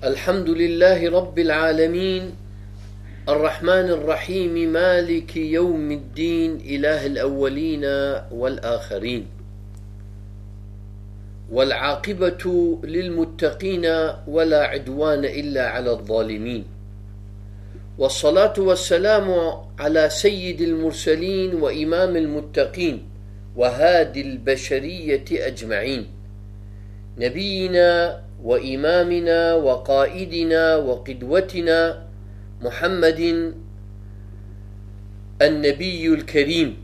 الحمد لله رب العالمين. الرحمن الرحيم مالك يوم الدين إله الأولين والآخرين. والعاقبة للمتقين ولا عدوان إلا على الظالمين. والصلاة والسلام على سيد المرسلين وإمام المتقين وهادي البشرية أجمعين. نبينا وإمامنا وقائدنا وقدوتنا محمد النبي الكريم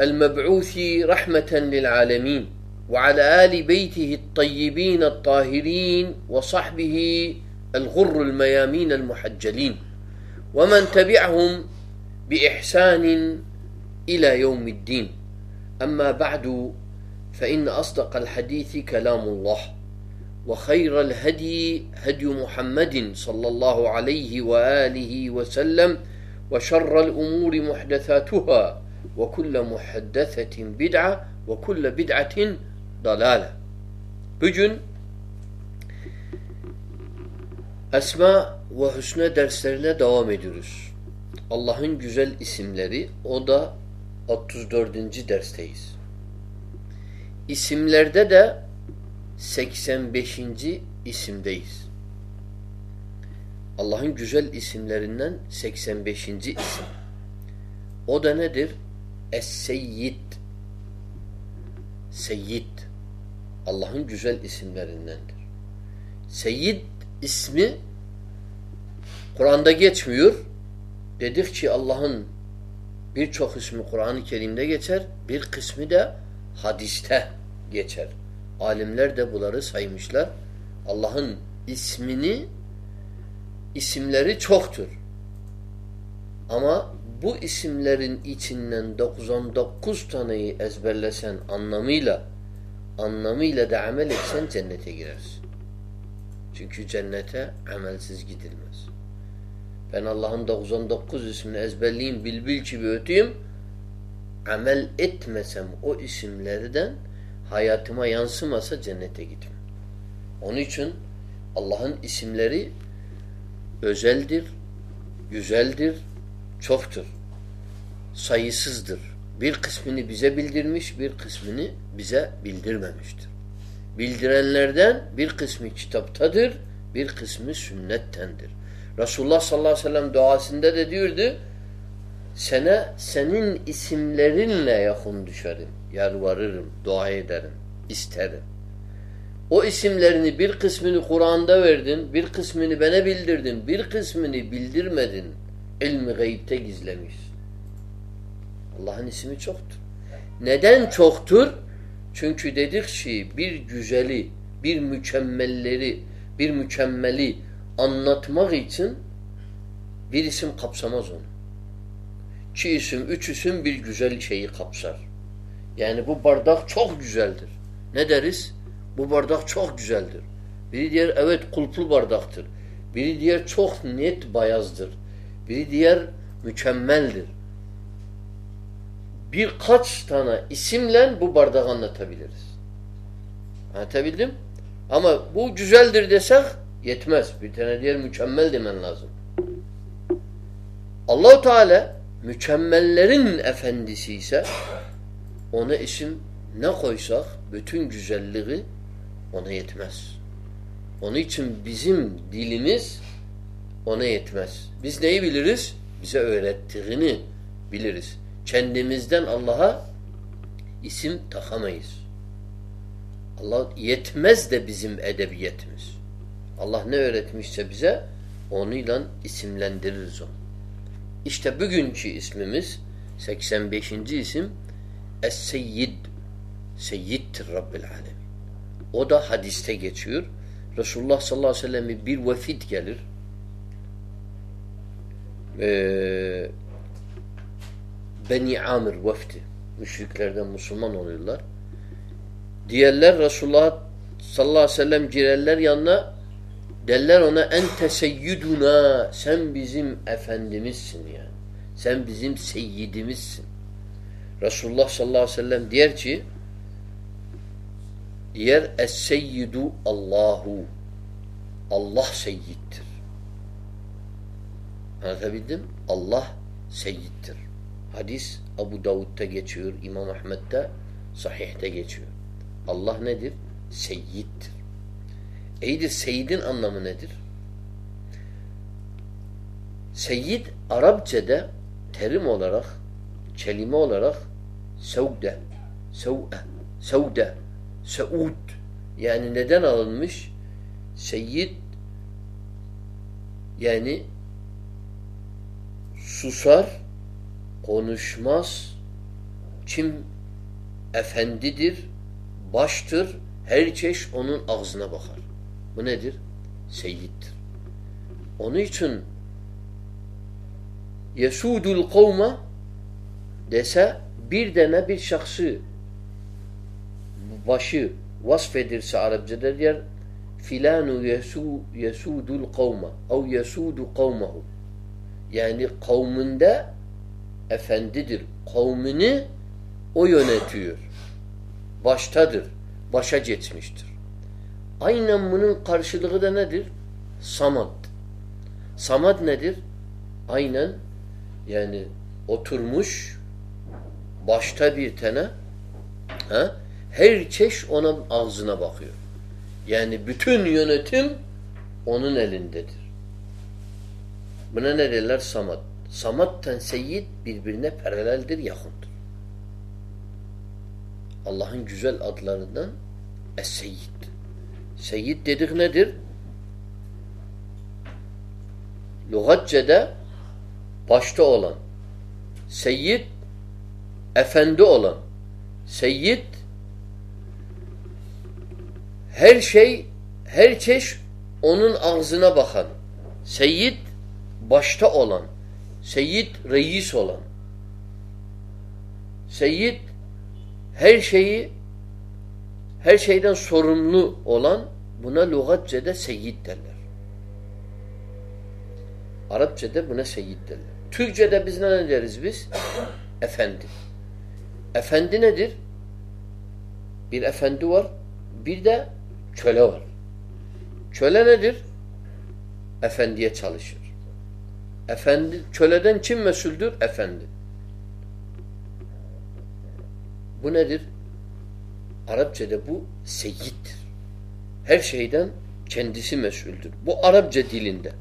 المبعوث رحمة للعالمين وعلى آل بيته الطيبين الطاهرين وصحبه الغر الميامين المحجلين ومن تبعهم بإحسان إلى يوم الدين. أما بعد فإن أصدق الحديث كلام الله. وخير الهدي هدي محمد صلى الله عليه وآله وسلم وشر الأمور محدثاتها وكل محدثة بدعة وكل بدعة ضلالة بجن أسماء وحسنى درسلنا دوام ediyoruz. Allah'ın güzel isimleri o da 64. dersteyiz. İsimlerde de 85. isimdeyiz. Allah'ın güzel isimlerinden 85. isim. O da nedir? Es-Seyyid. Seyyid. Allah'ın güzel isimlerindendir. Seyyid ismi Kur'an'da geçmiyor. Dedik ki Allah'ın birçok ismi Kur'an-ı Kerim'de geçer, bir kısmı da hadiste geçer. Alimler de bunları saymışlar. Allah'ın ismini isimleri çoktur. Ama bu isimlerin içinden 99 taneyi ezberlesen anlamıyla anlamıyla da amel etsen cennete girersin. Çünkü cennete amelsiz gidilmez. Ben Allah'ın 99 ismini ezberleyeyim, bilbil gibi öteyim. Amel etmesem o isimlerden hayatıma yansımasa cennete gitmem. Onun için Allah'ın isimleri özeldir, güzeldir, çoktur. Sayısızdır. Bir kısmını bize bildirmiş, bir kısmını bize bildirmemiştir. Bildirenlerden bir kısmı kitaptadır, bir kısmı sünnettendir. Resulullah sallallahu aleyhi ve sellem duasında da diyordu sana senin isimlerinle yakın düşerim, yalvarırım, dua ederim, isterim. O isimlerini bir kısmını Kur'an'da verdin, bir kısmını bana bildirdin, bir kısmını bildirmedin. İlmi gayipte gizlemiş. Allah'ın ismi çoktur. Neden çoktur? Çünkü dedik ki bir güzeli, bir mükemmelleri, bir mükemmeli anlatmak için bir isim kapsamaz onu. İki isim, üç isim bir güzel şeyi kapsar. Yani bu bardak çok güzeldir. Ne deriz? Bu bardak çok güzeldir. Biri diğer evet kulplu bardaktır. Biri diğer çok net bayazdır. Biri diğer mükemmeldir. Birkaç tane isimle bu bardağı anlatabiliriz. Anlatabildim? Ama bu güzeldir desek yetmez. Bir tane diğer mükemmel demen lazım. Allahu Teala mükemmellerin efendisi ise ona isim ne koysak bütün güzelliği ona yetmez. Onun için bizim dilimiz ona yetmez. Biz neyi biliriz? Bize öğrettiğini biliriz. Kendimizden Allah'a isim takamayız. Allah yetmez de bizim edebiyetimiz. Allah ne öğretmişse bize onunla isimlendiririz onu. İşte bugünkü ismimiz 85. isim Es-Seyyid. Seyyiddir Rabbil Alemin. O da hadiste geçiyor. Resulullah sallallahu aleyhi ve sellem'e bir vefid gelir. Ee, Beni Amir vefdi. Müşriklerden Müslüman oluyorlar. Diğerler Resulullah sallallahu aleyhi ve sellem girerler yanına derler ona ente seyyiduna sen bizim efendimizsin yani. Sen bizim seyyidimizsin. Resulullah sallallahu aleyhi ve sellem diyer ki diğer es-seyyidu Allahu Allah seyyiddir. Anlatabildim? Allah seyyiddir. Hadis Abu Davud'da geçiyor, İmam Ahmet'te sahihte geçiyor. Allah nedir? Seyyiddir. İyidir seyyidin anlamı nedir? Seyyid Arapçada terim olarak, kelime olarak sevde, sev'e, sevde, seud yani neden alınmış? Seyyid yani susar, konuşmaz, kim efendidir, baştır, her çeşit onun ağzına bakar. Bu nedir? Seyyiddir. Onun için yesudul kavma dese bir tane bir şahsı başı vasfedirse Arapçada der filanu yesu, yesudul kavma ev yesudu kavmahu yani kavminde efendidir. Kavmini o yönetiyor. Baştadır. Başa geçmiştir. Aynen bunun karşılığı da nedir? Samad. Samad nedir? Aynen yani oturmuş başta bir tane he, her çeş onun ağzına bakıyor. Yani bütün yönetim onun elindedir. Buna ne derler? Samad. Samad'tan seyyid birbirine paraleldir, yakındır. Allah'ın güzel adlarından Es-Seyyid. Seyyid dedik nedir? Lugatçede başta olan. Seyyid efendi olan. Seyyid her şey her çeşit onun ağzına bakan. Seyyid başta olan. Seyyid reis olan. Seyyid her şeyi her şeyden sorumlu olan buna lügatçede seyyid derler. Arapçada buna seyyid derler. Türkçede biz ne deriz biz? efendi. Efendi nedir? Bir efendi var, bir de köle var. Köle nedir? Efendiye çalışır. Efendi, köleden kim mesuldür? Efendi. Bu nedir? Arapçada bu seyyiddir. Her şeyden kendisi mesuldür. Bu Arapça dilinde.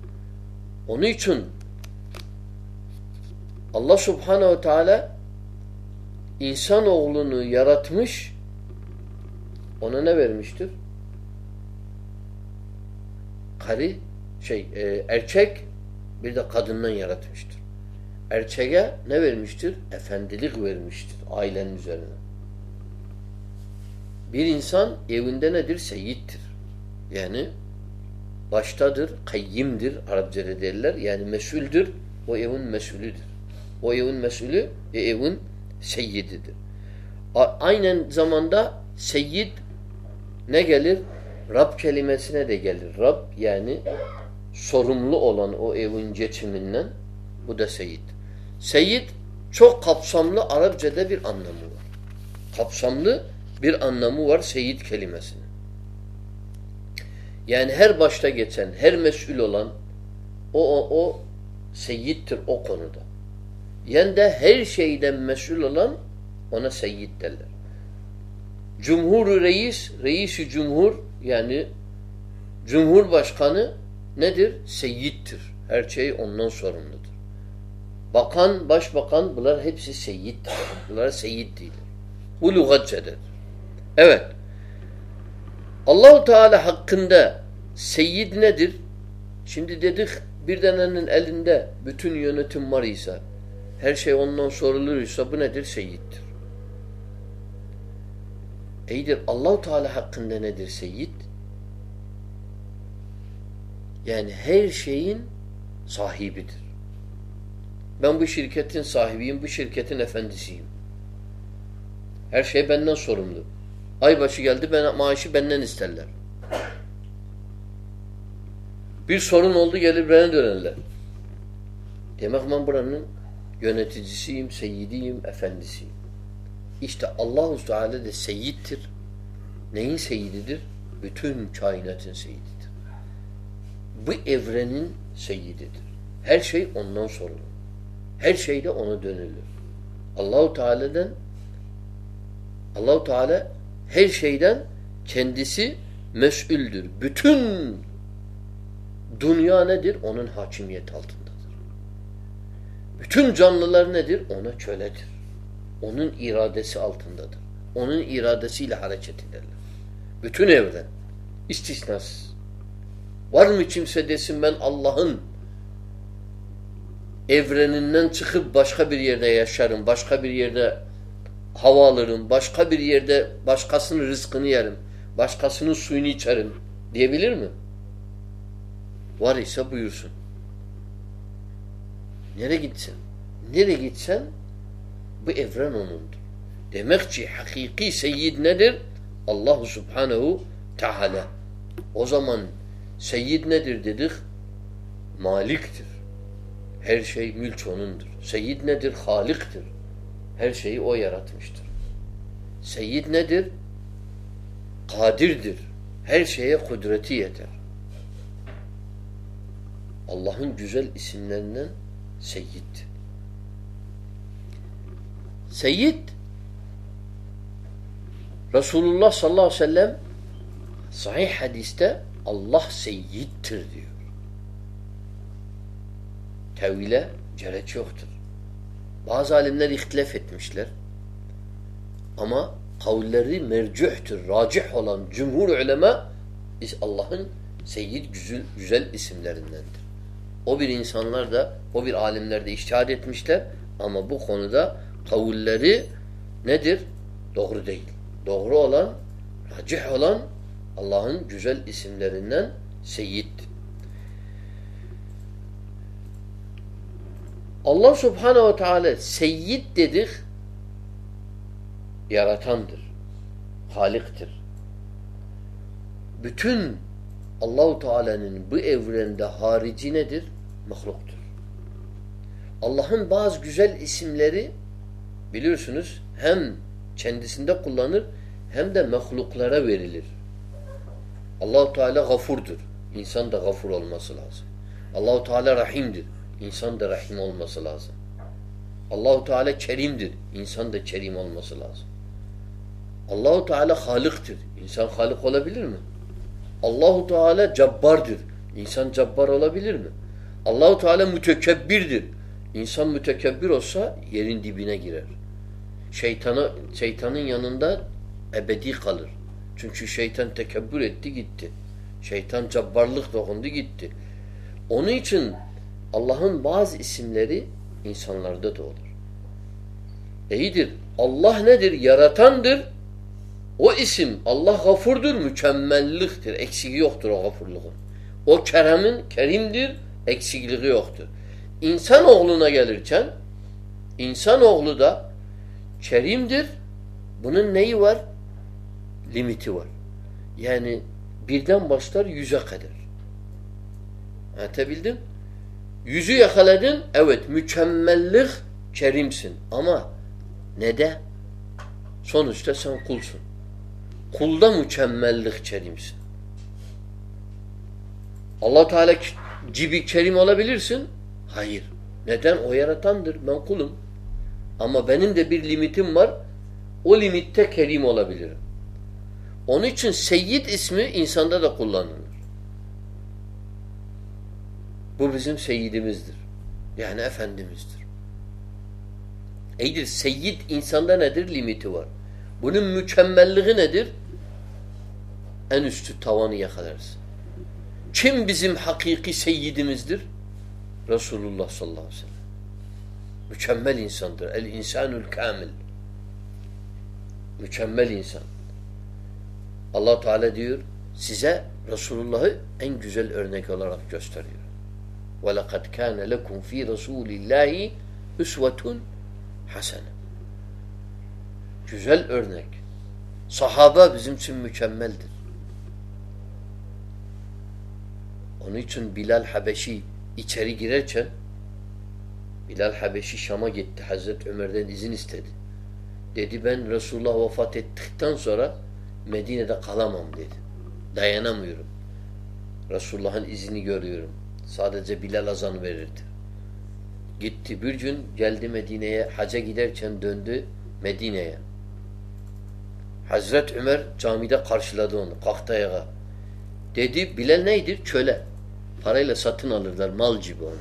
Onun için Allah subhanehu teala insanoğlunu yaratmış ona ne vermiştir? Karı şey e, erkek bir de kadından yaratmıştır. Erçeğe ne vermiştir? Efendilik vermiştir ailenin üzerine. Bir insan evinde nedir? Seyyiddir. Yani baştadır, kayyimdir Arapçada derler. Yani mesuldür. O evin mesulüdür. O evin mesulü e, evin seyyididir. Aynen zamanda seyyid ne gelir? Rab kelimesine de gelir. Rab yani sorumlu olan o evin geçiminden bu da seyit. Seyit çok kapsamlı Arapçada bir anlamı var. Kapsamlı bir anlamı var seyit kelimesinin. Yani her başta geçen, her mesul olan o, o, o seyyittir o konuda. Yani de her şeyden mesul olan ona seyyid derler. Cumhur reis, reisi cumhur yani cumhurbaşkanı nedir? Seyyiddir. Her şey ondan sorumludur. Bakan, başbakan bunlar hepsi seyyiddir. Bunlar seyyid değil. Bu lügatçedir. Evet. Allahu Teala hakkında seyyid nedir? Şimdi dedik bir denenin elinde bütün yönetim var ise her şey ondan sorulursa bu nedir? Seyyiddir. İyidir. Allahu Teala hakkında nedir seyyid? Yani her şeyin sahibidir. Ben bu şirketin sahibiyim, bu şirketin efendisiyim. Her şey benden sorumlu. Aybaşı geldi, ben, maaşı benden isterler. Bir sorun oldu, gelip bana dönerler. Demek ben buranın yöneticisiyim, seyyidiyim, efendisiyim. İşte Allah-u Teala de seyyiddir. Neyin seyyididir? Bütün kainatın seyyididir. bu evrenin seyyididir. Her şey ondan sorulur. Her şeyde ona dönülür. Allahu Teala'dan Allahu Teala her şeyden kendisi mesuldür. Bütün dünya nedir? Onun hakimiyet altındadır. Bütün canlılar nedir? Ona köledir. Onun iradesi altındadır. Onun iradesiyle hareket ederler. Bütün evren. istisnasız. Var mı kimse desin ben Allah'ın evreninden çıkıp başka bir yerde yaşarım, başka bir yerde hava alırım, başka bir yerde başkasının rızkını yerim, başkasının suyunu içerim diyebilir mi? Var ise buyursun. Nereye gitsen? Nereye gitsen bu evren onundur. Demek ki hakiki seyyid nedir? Allah subhanehu teala. O zaman seyyid nedir dedik? Maliktir. Her şey mülk onundur. Seyyid nedir? Haliktir. Her şeyi o yaratmıştır. Seyyid nedir? Kadirdir. Her şeye kudreti yeter. Allah'ın güzel isimlerinden Seyyid. Seyyid Resulullah sallallahu aleyhi ve sellem sahih hadiste Allah seyyiddir diyor. Tevhile gerek yoktur. Bazı alimler ihtilaf etmişler. Ama kavulleri mercuhtur, racih olan cumhur ulema Allah'ın seyyid güzel, güzel isimlerindendir. O bir insanlar da, o bir alimler de iştihad etmişler ama bu konuda kavulleri nedir? Doğru değil. Doğru olan, racih olan Allah'ın güzel isimlerinden seyyid. Allah subhanehu ve teala seyyid dedik yaratandır. Haliktir. Bütün Allahu Teala'nın bu evrende harici nedir? Mahluktur. Allah'ın bazı güzel isimleri biliyorsunuz hem kendisinde kullanır hem de mahluklara verilir. Allahu Teala gafurdur. İnsan da gafur olması lazım. Allahu Teala rahimdir. İnsan da rahim olması lazım. Allahu Teala kerimdir. İnsan da kerim olması lazım. Allahu Teala halıktır. İnsan halık olabilir mi? Allahu Teala cabbardır. İnsan cabbar olabilir mi? Allahu Teala mütekebbirdir. İnsan mütekebbir olsa yerin dibine girer. Şeytana, şeytanın yanında ebedi kalır. Çünkü şeytan tekebbür etti gitti. Şeytan cabbarlık dokundu gitti. Onun için Allah'ın bazı isimleri insanlarda da olur. İyidir. Allah nedir? Yaratandır. O isim Allah gafurdur, mükemmelliktir. Eksiliği yoktur o gafurluğun. O keremin kerimdir, eksikliği yoktur. İnsan oğluna gelirken insan oğlu da kerimdir. Bunun neyi var? Limiti var. Yani birden başlar yüze kadar. Anlatabildim? Yüzü yakaladın, evet mükemmellik kerimsin. Ama ne de? Sonuçta sen kulsun. Kulda mükemmellik kerimsin. allah Teala gibi kerim olabilirsin. Hayır. Neden? O yaratandır. Ben kulum. Ama benim de bir limitim var. O limitte kerim olabilirim. Onun için seyyid ismi insanda da kullanılır. Bu bizim seyyidimizdir. Yani Efendimizdir. İyidir. Seyyid insanda nedir? Limiti var. Bunun mükemmelliği nedir? En üstü tavanı yakalarsın. Kim bizim hakiki seyyidimizdir? Resulullah sallallahu aleyhi ve sellem. Mükemmel insandır. El insanul kamil. Mükemmel insan. Allah Teala diyor size Resulullah'ı en güzel örnek olarak gösteriyor. وَلَقَدْ كَانَ لَكُمْ ف۪ي رَسُولِ اللّٰهِ üsvetun hasene. Güzel örnek. Sahaba bizim için mükemmeldir. Onun için Bilal Habeşi içeri girerken Bilal Habeşi Şam'a gitti. Hazreti Ömer'den izin istedi. Dedi ben Resulullah vefat ettikten sonra Medine'de kalamam dedi. Dayanamıyorum. Resulullah'ın izini görüyorum. Sadece Bilal azan verirdi. Gitti bir gün geldi Medine'ye haca giderken döndü Medine'ye. Hazret Ömer camide karşıladı onu. Kalktı. Dedi Bilal neydir? Köle. Parayla satın alırlar mal gibi onu.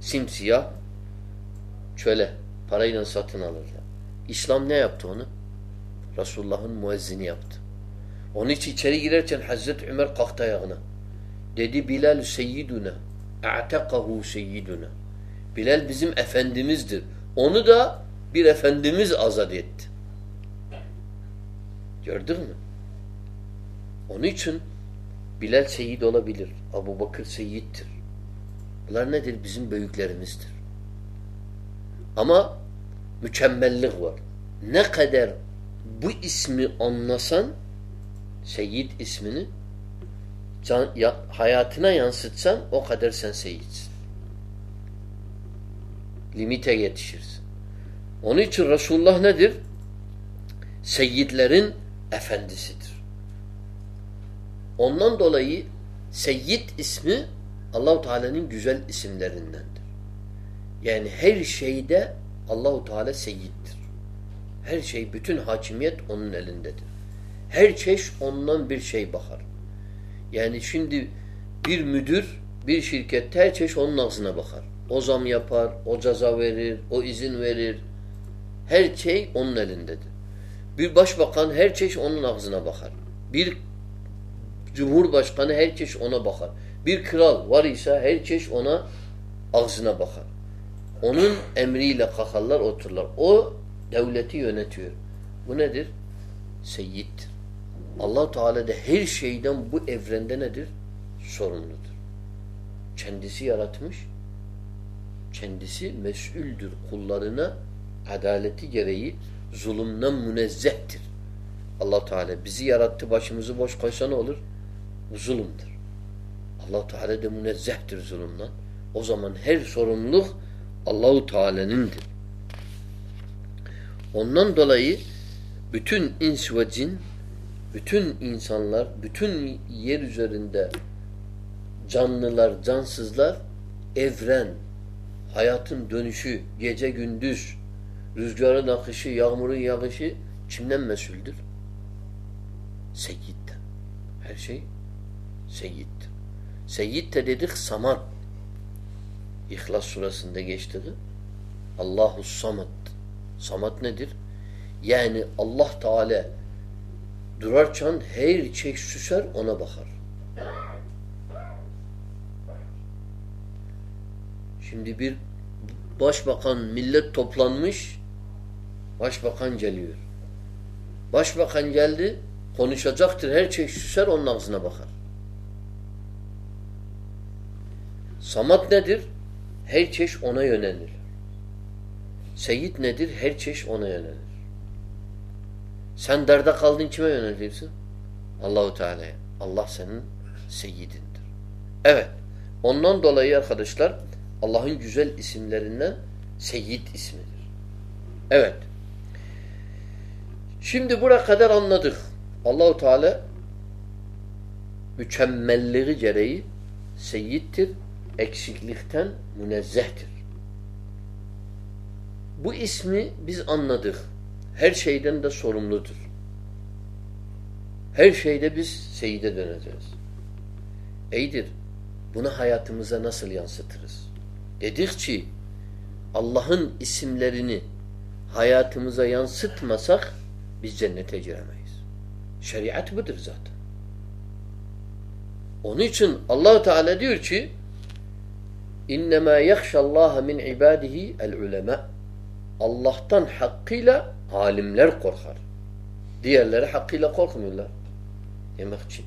Simsiyah köle. Parayla satın alırlar. İslam ne yaptı onu? Resulullah'ın müezzini yaptı. Onun için içeri girerken Hazreti Ömer kalktı ayağına. Dedi Bilal seyyiduna. A'takahu seyyiduna. Bilal bizim efendimizdir. Onu da bir efendimiz azat etti. Gördün mü? Onun için Bilal seyyid olabilir. Abu Bakır seyyiddir. Bunlar nedir? Bizim büyüklerimizdir. Ama mükemmellik var. Ne kadar bu ismi anlasan seyyid ismini can, ya, hayatına yansıtsan o kadar sen seyyidsin. Limite yetişirsin. Onun için Resulullah nedir? Seyyidlerin efendisidir. Ondan dolayı Seyyid ismi Allahu Teala'nın güzel isimlerindendir. Yani her şeyde Allahu Teala seyyiddir. Her şey, bütün hakimiyet onun elindedir. Her çeşit ondan bir şey bakar. Yani şimdi bir müdür bir şirkette her çeşit onun ağzına bakar. O zam yapar, o ceza verir, o izin verir. Her şey onun elindedir. Bir başbakan her çeşit onun ağzına bakar. Bir cumhurbaşkanı her çeşit ona bakar. Bir kral var ise her çeşit ona ağzına bakar. Onun emriyle kalkarlar otururlar. O devleti yönetiyor. Bu nedir? Seyyiddir. Allah Teala da her şeyden bu evrende nedir? Sorumludur. Kendisi yaratmış. Kendisi mesuldür kullarına adaleti gereği zulümden münezzehtir. allah Teala bizi yarattı başımızı boş koysa ne olur? Bu zulümdür. allah Teala de münezzehtir zulümden. O zaman her sorumluluk Allahu Teala'nındır. Ondan dolayı bütün ins ve cin, bütün insanlar, bütün yer üzerinde canlılar, cansızlar, evren, hayatın dönüşü, gece gündüz, rüzgarın akışı, yağmurun yağışı kimden mesuldür? Seyyid'den. Her şey Seyyid'dir. Seyyid de dedik samat. İhlas surasında geçtiği Allahu samat. Samat nedir? Yani Allah Teala durarken her çek süser ona bakar. Şimdi bir başbakan millet toplanmış başbakan geliyor. Başbakan geldi konuşacaktır her çek süser onun ağzına bakar. Samat nedir? Her çeşit ona yönelir. Seyit nedir? Her çeşit ona yönelir. Sen derde kaldın kime yönelirsin? Allahu Teala'ya. Allah senin seyyidindir. Evet. Ondan dolayı arkadaşlar Allah'ın güzel isimlerinden Seyyid ismidir. Evet. Şimdi buraya kadar anladık. Allahu Teala mükemmelliği gereği seyyiddir eksiklikten münezzehtir. Bu ismi biz anladık. Her şeyden de sorumludur. Her şeyde biz seyide döneceğiz. Eydir. Bunu hayatımıza nasıl yansıtırız? Dedik ki Allah'ın isimlerini hayatımıza yansıtmasak biz cennete giremeyiz. Şeriat budur zaten. Onun için allah Teala diyor ki İnnemâ yekşallâhe min ibâdihi el ulema. Allah'tan hakkıyla alimler korkar. Diğerleri hakkıyla korkmuyorlar. Demek için.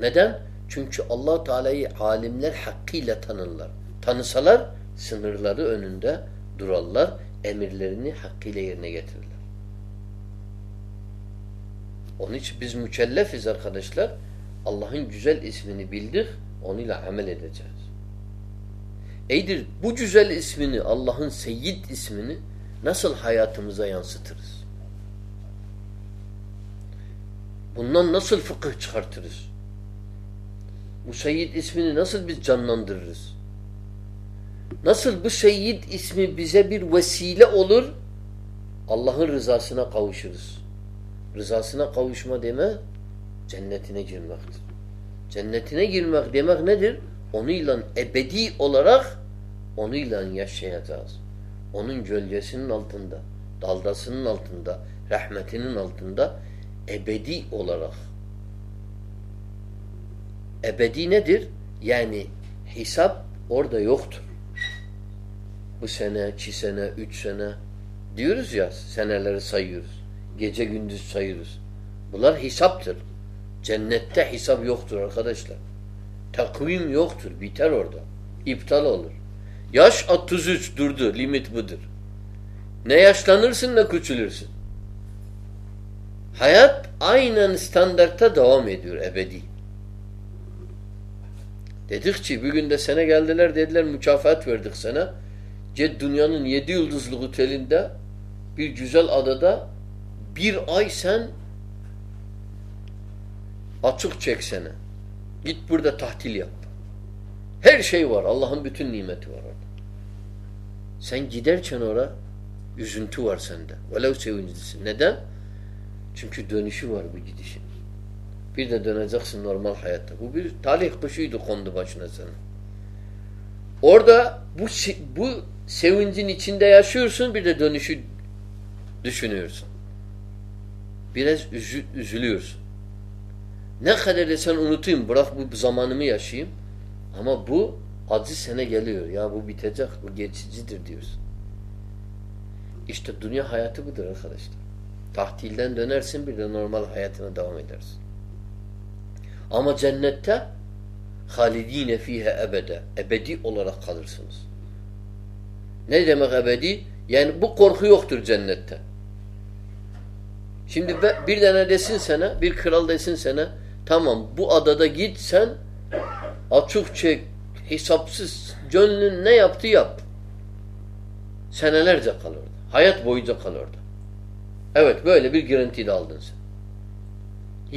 Neden? Çünkü allah Teala'yı alimler hakkıyla tanırlar. Tanısalar sınırları önünde durarlar. Emirlerini hakkıyla yerine getirirler. Onun için biz mükellefiz arkadaşlar. Allah'ın güzel ismini bildik. Onunla amel edeceğiz. Eydir bu güzel ismini Allah'ın Seyyid ismini nasıl hayatımıza yansıtırız? Bundan nasıl fıkıh çıkartırız? Bu Seyyid ismini nasıl biz canlandırırız? Nasıl bu Seyyid ismi bize bir vesile olur? Allah'ın rızasına kavuşuruz. Rızasına kavuşma deme cennetine girmektir. Cennetine girmek demek nedir? Onunla ebedi olarak onunla yaşayacağız. Onun gölgesinin altında, daldasının altında, rahmetinin altında ebedi olarak. Ebedi nedir? Yani hesap orada yoktur. Bu sene, iki sene, üç sene diyoruz ya seneleri sayıyoruz. Gece gündüz sayıyoruz. Bunlar hesaptır. Cennette hesap yoktur arkadaşlar. Takvim yoktur. Biter orada. İptal olur. Yaş 33 durdu. Limit budur. Ne yaşlanırsın ne küçülürsün. Hayat aynen standartta devam ediyor ebedi. Dedik ki bir gün de sene geldiler dediler mükafat verdik sana. Ced dünyanın yedi yıldızlı otelinde bir güzel adada bir ay sen açık çeksene. Git burada tahtil yap. Her şey var. Allah'ın bütün nimeti var. Sen giderken oraya üzüntü var sende. Velev sevinclisin. Neden? Çünkü dönüşü var bu gidişin. Bir de döneceksin normal hayatta. Bu bir talih kuşuydu kondu başına senin. Orada bu bu sevincin içinde yaşıyorsun bir de dönüşü düşünüyorsun. Biraz üzü, üzülüyorsun. Ne kadar da sen unutayım bırak bu zamanımı yaşayayım ama bu acı sene geliyor. Ya bu bitecek, bu geçicidir diyorsun. İşte dünya hayatı budur arkadaşlar. Tahtilden dönersin bir de normal hayatına devam edersin. Ama cennette halidine fihe ebede. Ebedi olarak kalırsınız. Ne demek ebedi? Yani bu korku yoktur cennette. Şimdi bir tane desin sana, bir kral desin sana, tamam bu adada git sen açık çek, hesapsız, gönlün ne yaptı yap. Senelerce kal orada. Hayat boyunca kal orada. Evet böyle bir garanti aldın sen.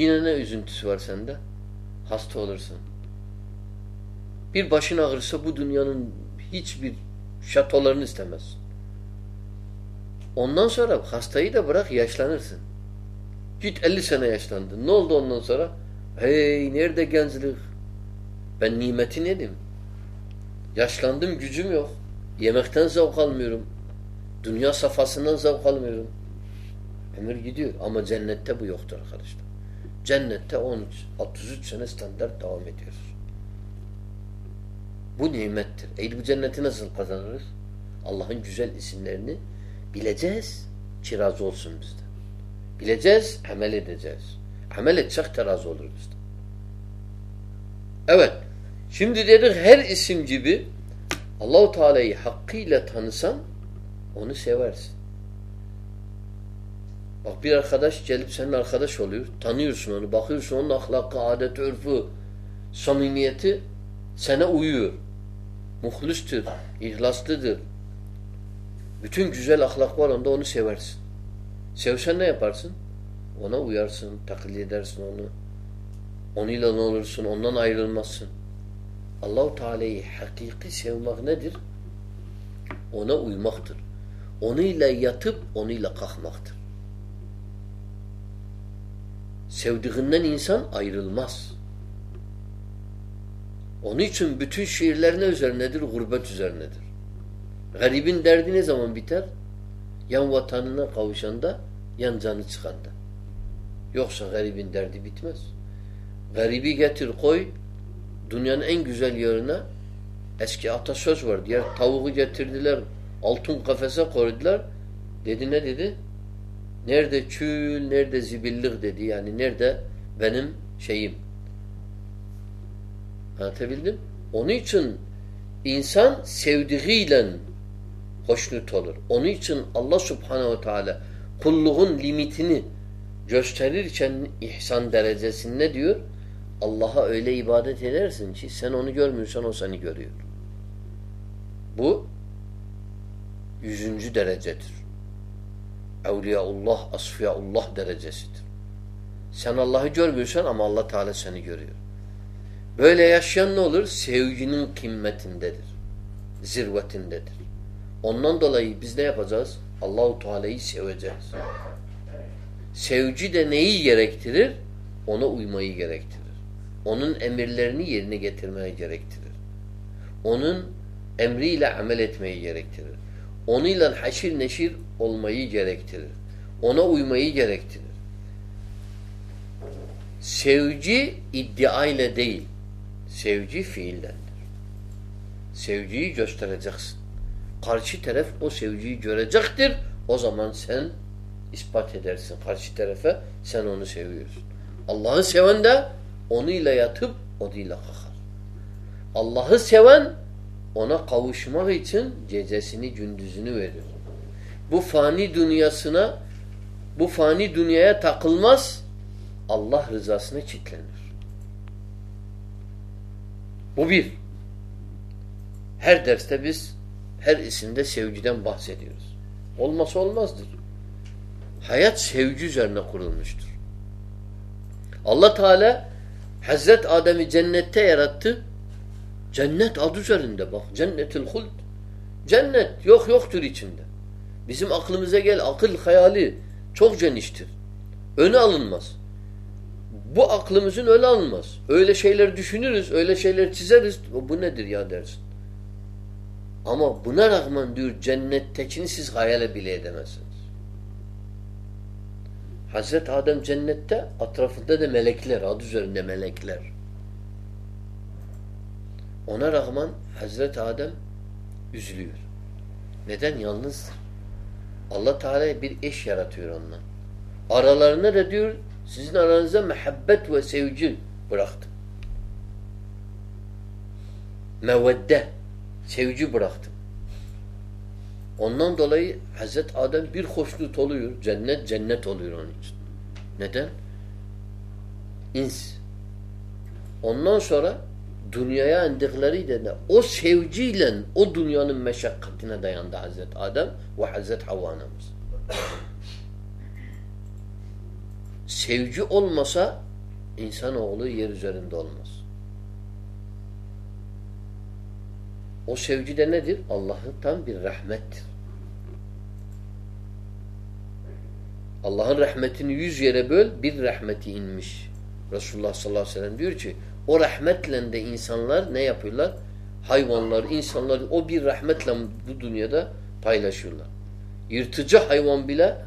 Yine ne üzüntüsü var sende? Hasta olursun. Bir başın ağrırsa bu dünyanın hiçbir şatolarını istemez. Ondan sonra hastayı da bırak yaşlanırsın. Git 50 sene yaşlandın. Ne oldu ondan sonra? Hey nerede gençlik? Ben nimeti nedim? Yaşlandım gücüm yok. Yemekten zevk almıyorum. Dünya safhasından zevk almıyorum. Ömür gidiyor. Ama cennette bu yoktur arkadaşlar. Cennette 13, 33 sene standart devam ediyoruz. Bu nimettir. Eğer bu cenneti nasıl kazanırız? Allah'ın güzel isimlerini bileceğiz. Kiraz olsun bizde. Bileceğiz, amel edeceğiz. Amel etsek terazı olur bizde. Evet. Şimdi dedik her isim gibi Allahu Teala'yı hakkıyla tanısan onu seversin. Bak bir arkadaş gelip senin arkadaş oluyor. Tanıyorsun onu. Bakıyorsun onun ahlakı, adet, örfü, samimiyeti sana uyuyor. Muhlistir, ihlaslıdır. Bütün güzel ahlak var onda onu seversin. Sevsen ne yaparsın? Ona uyarsın, taklit edersin onu. Onunla ne olursun, ondan ayrılmazsın. Allahu Teala'yı hakiki sevmek nedir? Ona uymaktır. Onunla yatıp onunla kalkmaktır. Sevdiğinden insan ayrılmaz. Onun için bütün şiirler ne üzerinedir? Gurbet üzerinedir. Garibin derdi ne zaman biter? Yan vatanına kavuşanda, yan canı çıkanda. Yoksa garibin derdi bitmez. Garibi getir koy, dünyanın en güzel yerine eski atasöz var. Diğer tavuğu getirdiler, altın kafese koydular. Dedi ne dedi? Nerede çül, nerede zibillik dedi. Yani nerede benim şeyim. Anlatabildim? Onun için insan sevdiğiyle hoşnut olur. Onun için Allah subhanehu teala kulluğun limitini gösterirken ihsan derecesinde ne diyor? Allah'a öyle ibadet edersin ki sen onu görmüyorsan o seni görüyor. Bu yüzüncü derecedir. Evliyaullah, asfiyaullah derecesidir. Sen Allah'ı görmüyorsan ama Allah Teala seni görüyor. Böyle yaşayan ne olur? Sevginin kıymetindedir. Zirvetindedir. Ondan dolayı biz ne yapacağız? Allahu Teala'yı seveceğiz. Sevci de neyi gerektirir? Ona uymayı gerektirir. Onun emirlerini yerine getirmeyi gerektirir. Onun emriyle amel etmeyi gerektirir. Onunla haşir neşir olmayı gerektirir. Ona uymayı gerektirir. Sevci iddia ile değil. Sevci fiildendir. Sevciyi göstereceksin. Karşı taraf o sevciyi görecektir. O zaman sen ispat edersin karşı tarafa. Sen onu seviyorsun. Allah'ı seven de onunla yatıp onunla kalkar. Allah'ı seven ona kavuşmak için gecesini gündüzünü verir. Bu fani dünyasına bu fani dünyaya takılmaz Allah rızasına kitlenir. Bu bir. Her derste biz her isimde sevgiden bahsediyoruz. Olmasa olmazdır. Hayat sevgi üzerine kurulmuştur. Allah Teala Hazret Adem'i cennette yarattı. Cennet adı üzerinde bak. Cennetil huld. Cennet yok yoktur içinde. Bizim aklımıza gel akıl hayali çok geniştir. Öne alınmaz. Bu aklımızın öyle alınmaz. Öyle şeyler düşünürüz, öyle şeyler çizeriz. Bu nedir ya dersin. Ama buna rağmen diyor cennettekini siz hayale bile edemezsiniz. Hazreti Adem cennette etrafında da melekler, adı üzerinde melekler. Ona rağmen Hazreti Adem üzülüyor. Neden? Yalnızdır. Allah Teala bir eş yaratıyor ondan. Aralarına da diyor sizin aranızda mehabbet ve sevgi bıraktım. Mevedde sevgi bıraktım. Ondan dolayı Hazret Adem bir hoşnut oluyor. Cennet cennet oluyor onun için. Neden? İns. Ondan sonra dünyaya indikleri de o sevgiyle o dünyanın meşakkatine dayandı Hazret Adem ve Hazret Havva anamız. Sevgi olmasa insanoğlu yer üzerinde olmaz. O sevgi de nedir? Allah'tan bir rahmettir. Allah'ın rahmetini yüz yere böl, bir rahmeti inmiş. Resulullah sallallahu aleyhi ve sellem diyor ki, o rahmetle de insanlar ne yapıyorlar? Hayvanlar, insanlar o bir rahmetle bu dünyada paylaşıyorlar. Yırtıcı hayvan bile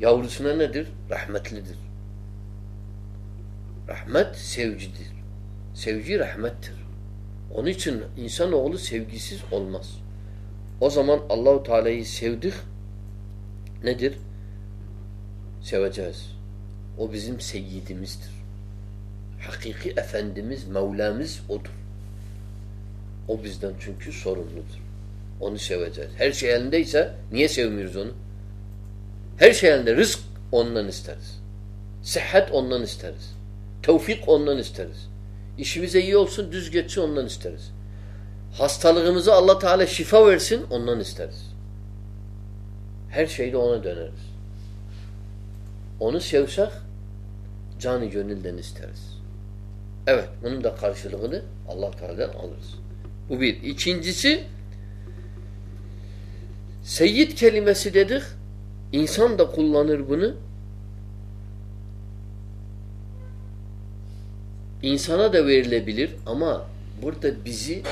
yavrusuna nedir? Rahmetlidir. Rahmet sevcidir. Sevgi rahmettir. Onun için insanoğlu sevgisiz olmaz. O zaman Allahu Teala'yı sevdik nedir? Seveceğiz. O bizim seyyidimizdir. Hakiki efendimiz, Mevlamız odur. O bizden çünkü sorumludur. Onu seveceğiz. Her şey elindeyse niye sevmiyoruz onu? Her şey elinde. Rızk ondan isteriz. Sıhhat ondan isteriz. Tevfik ondan isteriz. İşimize iyi olsun, düz geçsin ondan isteriz. Hastalığımızı Allah Teala şifa versin ondan isteriz. Her şeyde ona döneriz. Onu sevsek canı gönülden isteriz. Evet, bunun da karşılığını Allah Teala'dan alırız. Bu bir. İkincisi seyyid kelimesi dedik. İnsan da kullanır bunu. İnsana da verilebilir ama burada bizi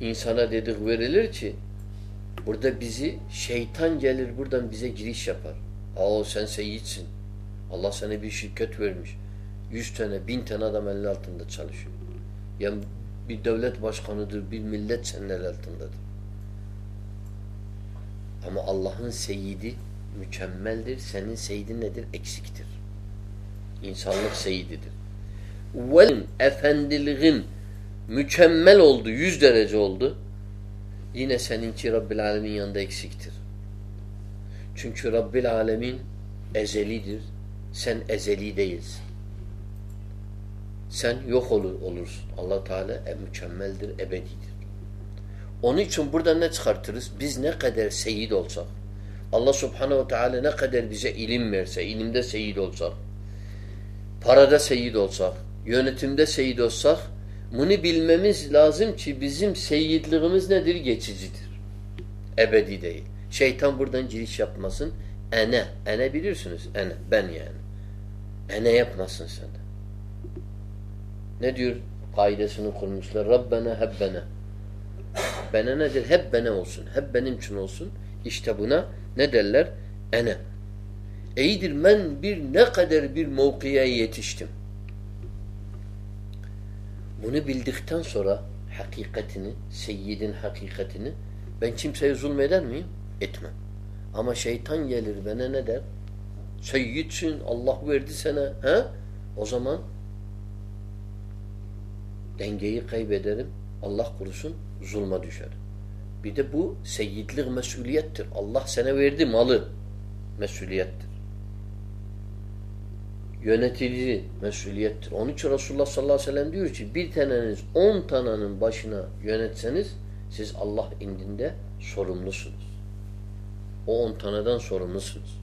insana dedik verilir ki burada bizi şeytan gelir buradan bize giriş yapar. Aa sen seyitsin. Allah sana bir şirket vermiş. Yüz tane, bin tane adam elin altında çalışıyor. Yani bir devlet başkanıdır, bir millet senin el altındadır. Ama Allah'ın seyidi mükemmeldir. Senin seyidin nedir? Eksiktir. İnsanlık seyididir. Vel efendiliğin mükemmel oldu, yüz derece oldu. Yine seninki Rabbil Alemin yanında eksiktir. Çünkü Rabbil Alemin ezelidir. Sen ezeli değilsin. Sen yok olur, olursun. Allah Teala e, mükemmeldir, ebedidir. Onun için burada ne çıkartırız? Biz ne kadar seyit olsak, Allah Subhanahu Teala ne kadar bize ilim verse, ilimde seyit olsak, parada seyit olsak, yönetimde seyit olsak bunu bilmemiz lazım ki bizim seyitliğimiz nedir? Geçicidir. Ebedi değil. Şeytan buradan giriş yapmasın. Ene. Ene bilirsiniz. Ene. Ben yani. Ene yapmasın sen. Ne diyor? Kaidesini kurmuşlar. Rabbena hebbena. Bana nedir? Hep bana olsun. Hep benim için olsun. İşte buna ne derler? Ene. İyidir ben bir ne kadar bir mevkiye yetiştim. Bunu bildikten sonra hakikatini, seyyidin hakikatini ben kimseye zulmeder miyim? Etmem. Ama şeytan gelir bana ne der? Seyyidsin, Allah verdi sana. He? O zaman dengeyi kaybederim. Allah kurusun zulma düşer. Bir de bu seyyidlik mesuliyettir. Allah sana verdi malı. Mesuliyettir. Yönetici mesuliyettir. Onun için Resulullah sallallahu aleyhi ve sellem diyor ki bir taneniz on tananın başına yönetseniz siz Allah indinde sorumlusunuz. O on taneden sorumlusunuz.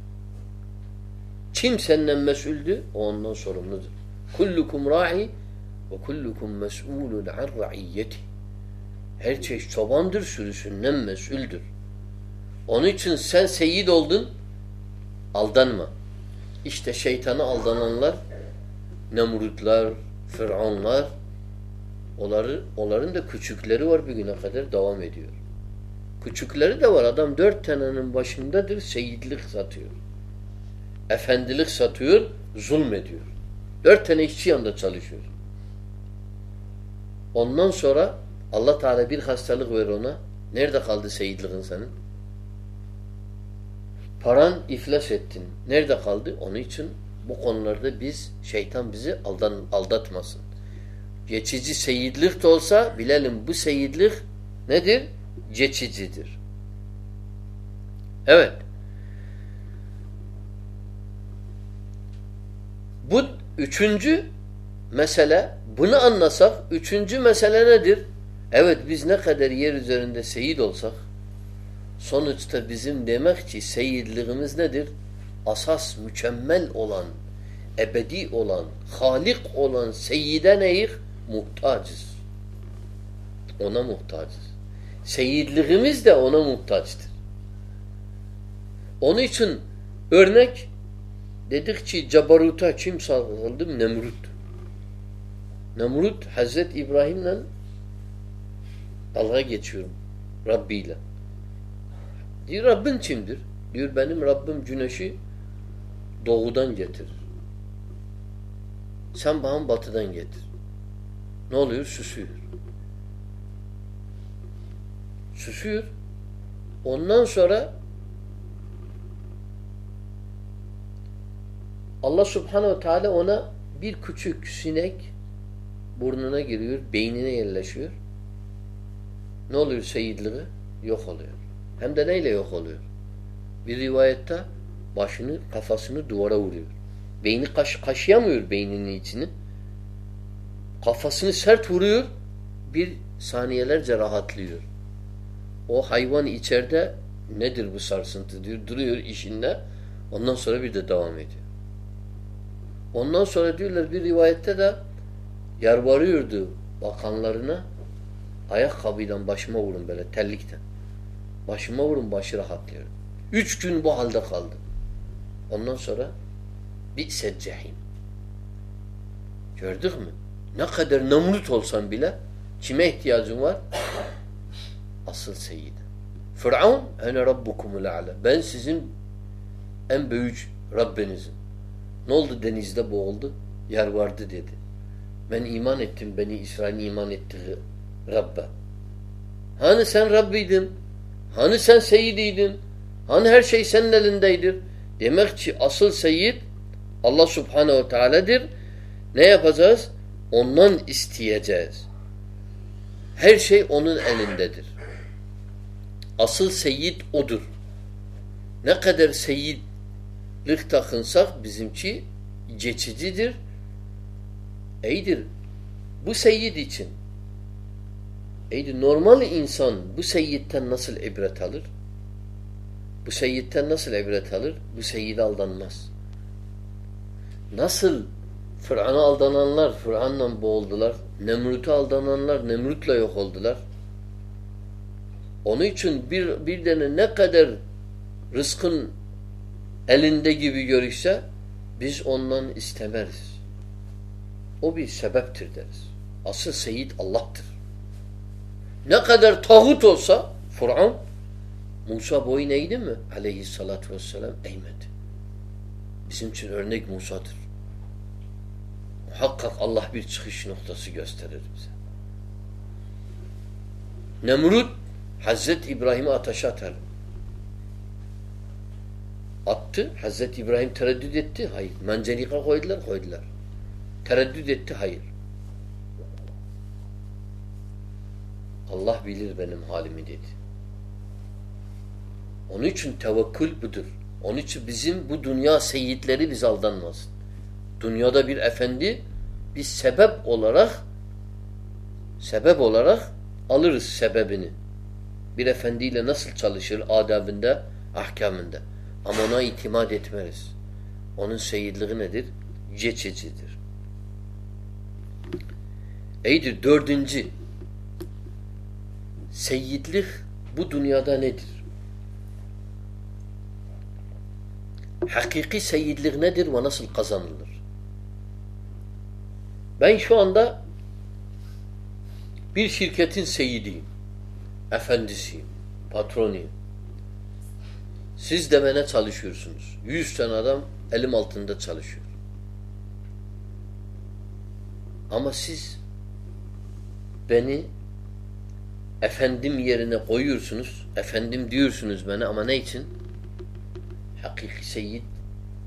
Kim senden mesuldü? O ondan sorumludur. Kullukum ra'i ve kullukum mes'ulun an ra'iyyeti. Her şey çobandır, sürüsünden mesuldür. Onun için sen seyit oldun, aldanma. İşte şeytanı aldananlar, Nemrutlar, Firavunlar, onları, onların da küçükleri var bir güne kadar devam ediyor. Küçükleri de var. Adam dört tanenin başındadır, seyitlik satıyor. Efendilik satıyor, zulmediyor. Dört tane işçi yanında çalışıyor. Ondan sonra Allah Teala bir hastalık ver ona. Nerede kaldı seyitliğin senin? Paran iflas ettin. Nerede kaldı? Onun için bu konularda biz şeytan bizi aldan, aldatmasın. Geçici seyitlik de olsa bilelim bu seyitlik nedir? Geçicidir. Evet. Bu üçüncü mesele. Bunu anlasak üçüncü mesele nedir? Evet biz ne kadar yer üzerinde seyit olsak sonuçta bizim demek ki seyidliğimiz nedir? Asas mükemmel olan, ebedi olan, halik olan seyide neyik? Muhtacız. Ona muhtacız. Seyidliğimiz de ona muhtaçtır. Onun için örnek dedik ki Cabarut'a kim sarıldı? Nemrut. Nemrut Hazreti İbrahim'le dalga geçiyorum. Rabbi ile. Diyor Rabbin kimdir? Diyor benim Rabbim güneşi doğudan getirir. Sen bana batıdan getir. Ne oluyor? Susuyor. Susuyor. Ondan sonra Allah subhanehu teala ona bir küçük sinek burnuna giriyor, beynine yerleşiyor. Ne oluyor seyidliği? Yok oluyor. Hem de neyle yok oluyor? Bir rivayette başını, kafasını duvara vuruyor. Beyni kaş, kaşıyamıyor beyninin içini. Kafasını sert vuruyor. Bir saniyelerce rahatlıyor. O hayvan içeride nedir bu sarsıntı diyor. Duruyor işinde. Ondan sonra bir de devam ediyor. Ondan sonra diyorlar bir rivayette de yarvarıyordu bakanlarına ayakkabıyla başıma vurun böyle tellikten. Başıma vurun başı rahatlıyor. Üç gün bu halde kaldı. Ondan sonra bi'sed cehim. Gördük mü? Ne kadar namlut olsan bile kime ihtiyacın var? Asıl seyyid. Firavun ene rabbukumul a'la. Ben sizin en büyük Rabbinizim. Ne oldu denizde boğuldu? Yer vardı dedi. Ben iman ettim. Beni İsrail iman ettiği Rabbe. Hani sen Rabbiydin? Hani sen seyyidiydin? Hani her şey senin elindeydir? Demek ki asıl seyyid Allah subhanehu teala'dır. Ne yapacağız? Ondan isteyeceğiz. Her şey onun elindedir. Asıl seyyid odur. Ne kadar seyyidlik takınsak bizimki geçicidir. İyidir. Bu seyyid için. İyidir. Normal insan bu seyyidten nasıl ibret alır? Bu seyyidten nasıl ibret alır? Bu seyyid aldanmaz. Nasıl Fıran'a aldananlar Fıran'la boğuldular. Nemrut'a aldananlar Nemrut'la yok oldular. Onun için bir, bir tane ne kadar rızkın elinde gibi görürse biz ondan istemeriz. O bir sebeptir deriz. Asıl seyit Allah'tır. Ne kadar tağut olsa Fıran Musa boyun eğdi mi? Aleyhissalatü vesselam eğmedi. Bizim için örnek Musa'dır. Muhakkak Allah bir çıkış noktası gösterir bize. Nemrut Hazreti İbrahim'i ateşe atar. Attı. Hazreti İbrahim tereddüt etti. Hayır. Mencelika koydular. Koydular. Tereddüt etti. Hayır. Allah bilir benim halimi dedi. Onun için tevekkül budur. Onun için bizim bu dünya seyitleri biz aldanmasın. Dünyada bir efendi biz sebep olarak sebep olarak alırız sebebini. Bir efendiyle nasıl çalışır adabında, ahkamında. Ama ona itimat etmeriz. Onun seyirliği nedir? Geçicidir. Eydir dördüncü. Seyyidlik bu dünyada nedir? Hakiki seyyidlik nedir ve nasıl kazanılır? Ben şu anda bir şirketin seyidiyim. Efendisiyim. Patronuyum. Siz de bana çalışıyorsunuz. Yüz tane adam elim altında çalışıyor. Ama siz beni efendim yerine koyuyorsunuz. Efendim diyorsunuz bana ama ne için? Hakiki seyit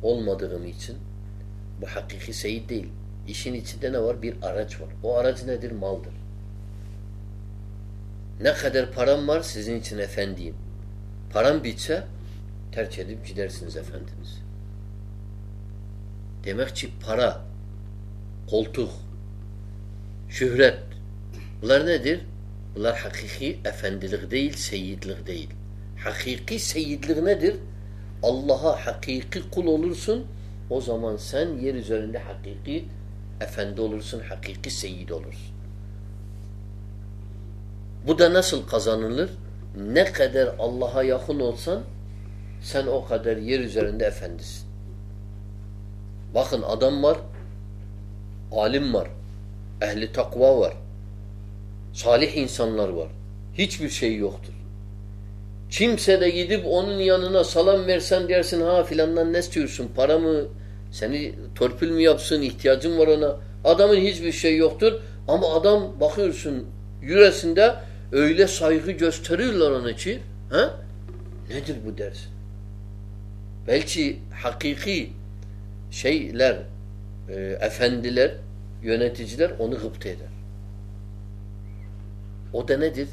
olmadığım için. Bu hakiki seyit değil. İşin içinde ne var? Bir araç var. O araç nedir? Maldır. Ne kadar param var sizin için efendiyim. Param bitse terk edip gidersiniz efendiniz. Demek ki para, koltuk, şöhret bunlar nedir? Bunlar hakiki efendilik değil, seyitlik değil. Hakiki seyitlik nedir? Allah'a hakiki kul olursun o zaman sen yer üzerinde hakiki efendi olursun, hakiki seyit olursun. Bu da nasıl kazanılır? Ne kadar Allah'a yakın olsan sen o kadar yer üzerinde efendisin. Bakın adam var, alim var, ehli takva var, salih insanlar var. Hiçbir şey yoktur. Kimse de gidip onun yanına salam versen dersin ha filandan ne istiyorsun? Para mı? Seni torpil mi yapsın? ihtiyacın var ona. Adamın hiçbir şey yoktur. Ama adam bakıyorsun yüresinde öyle saygı gösteriyorlar ona ki ha? nedir bu dersin? Belki hakiki şeyler, e, efendiler, yöneticiler onu gıpta eder. O da nedir?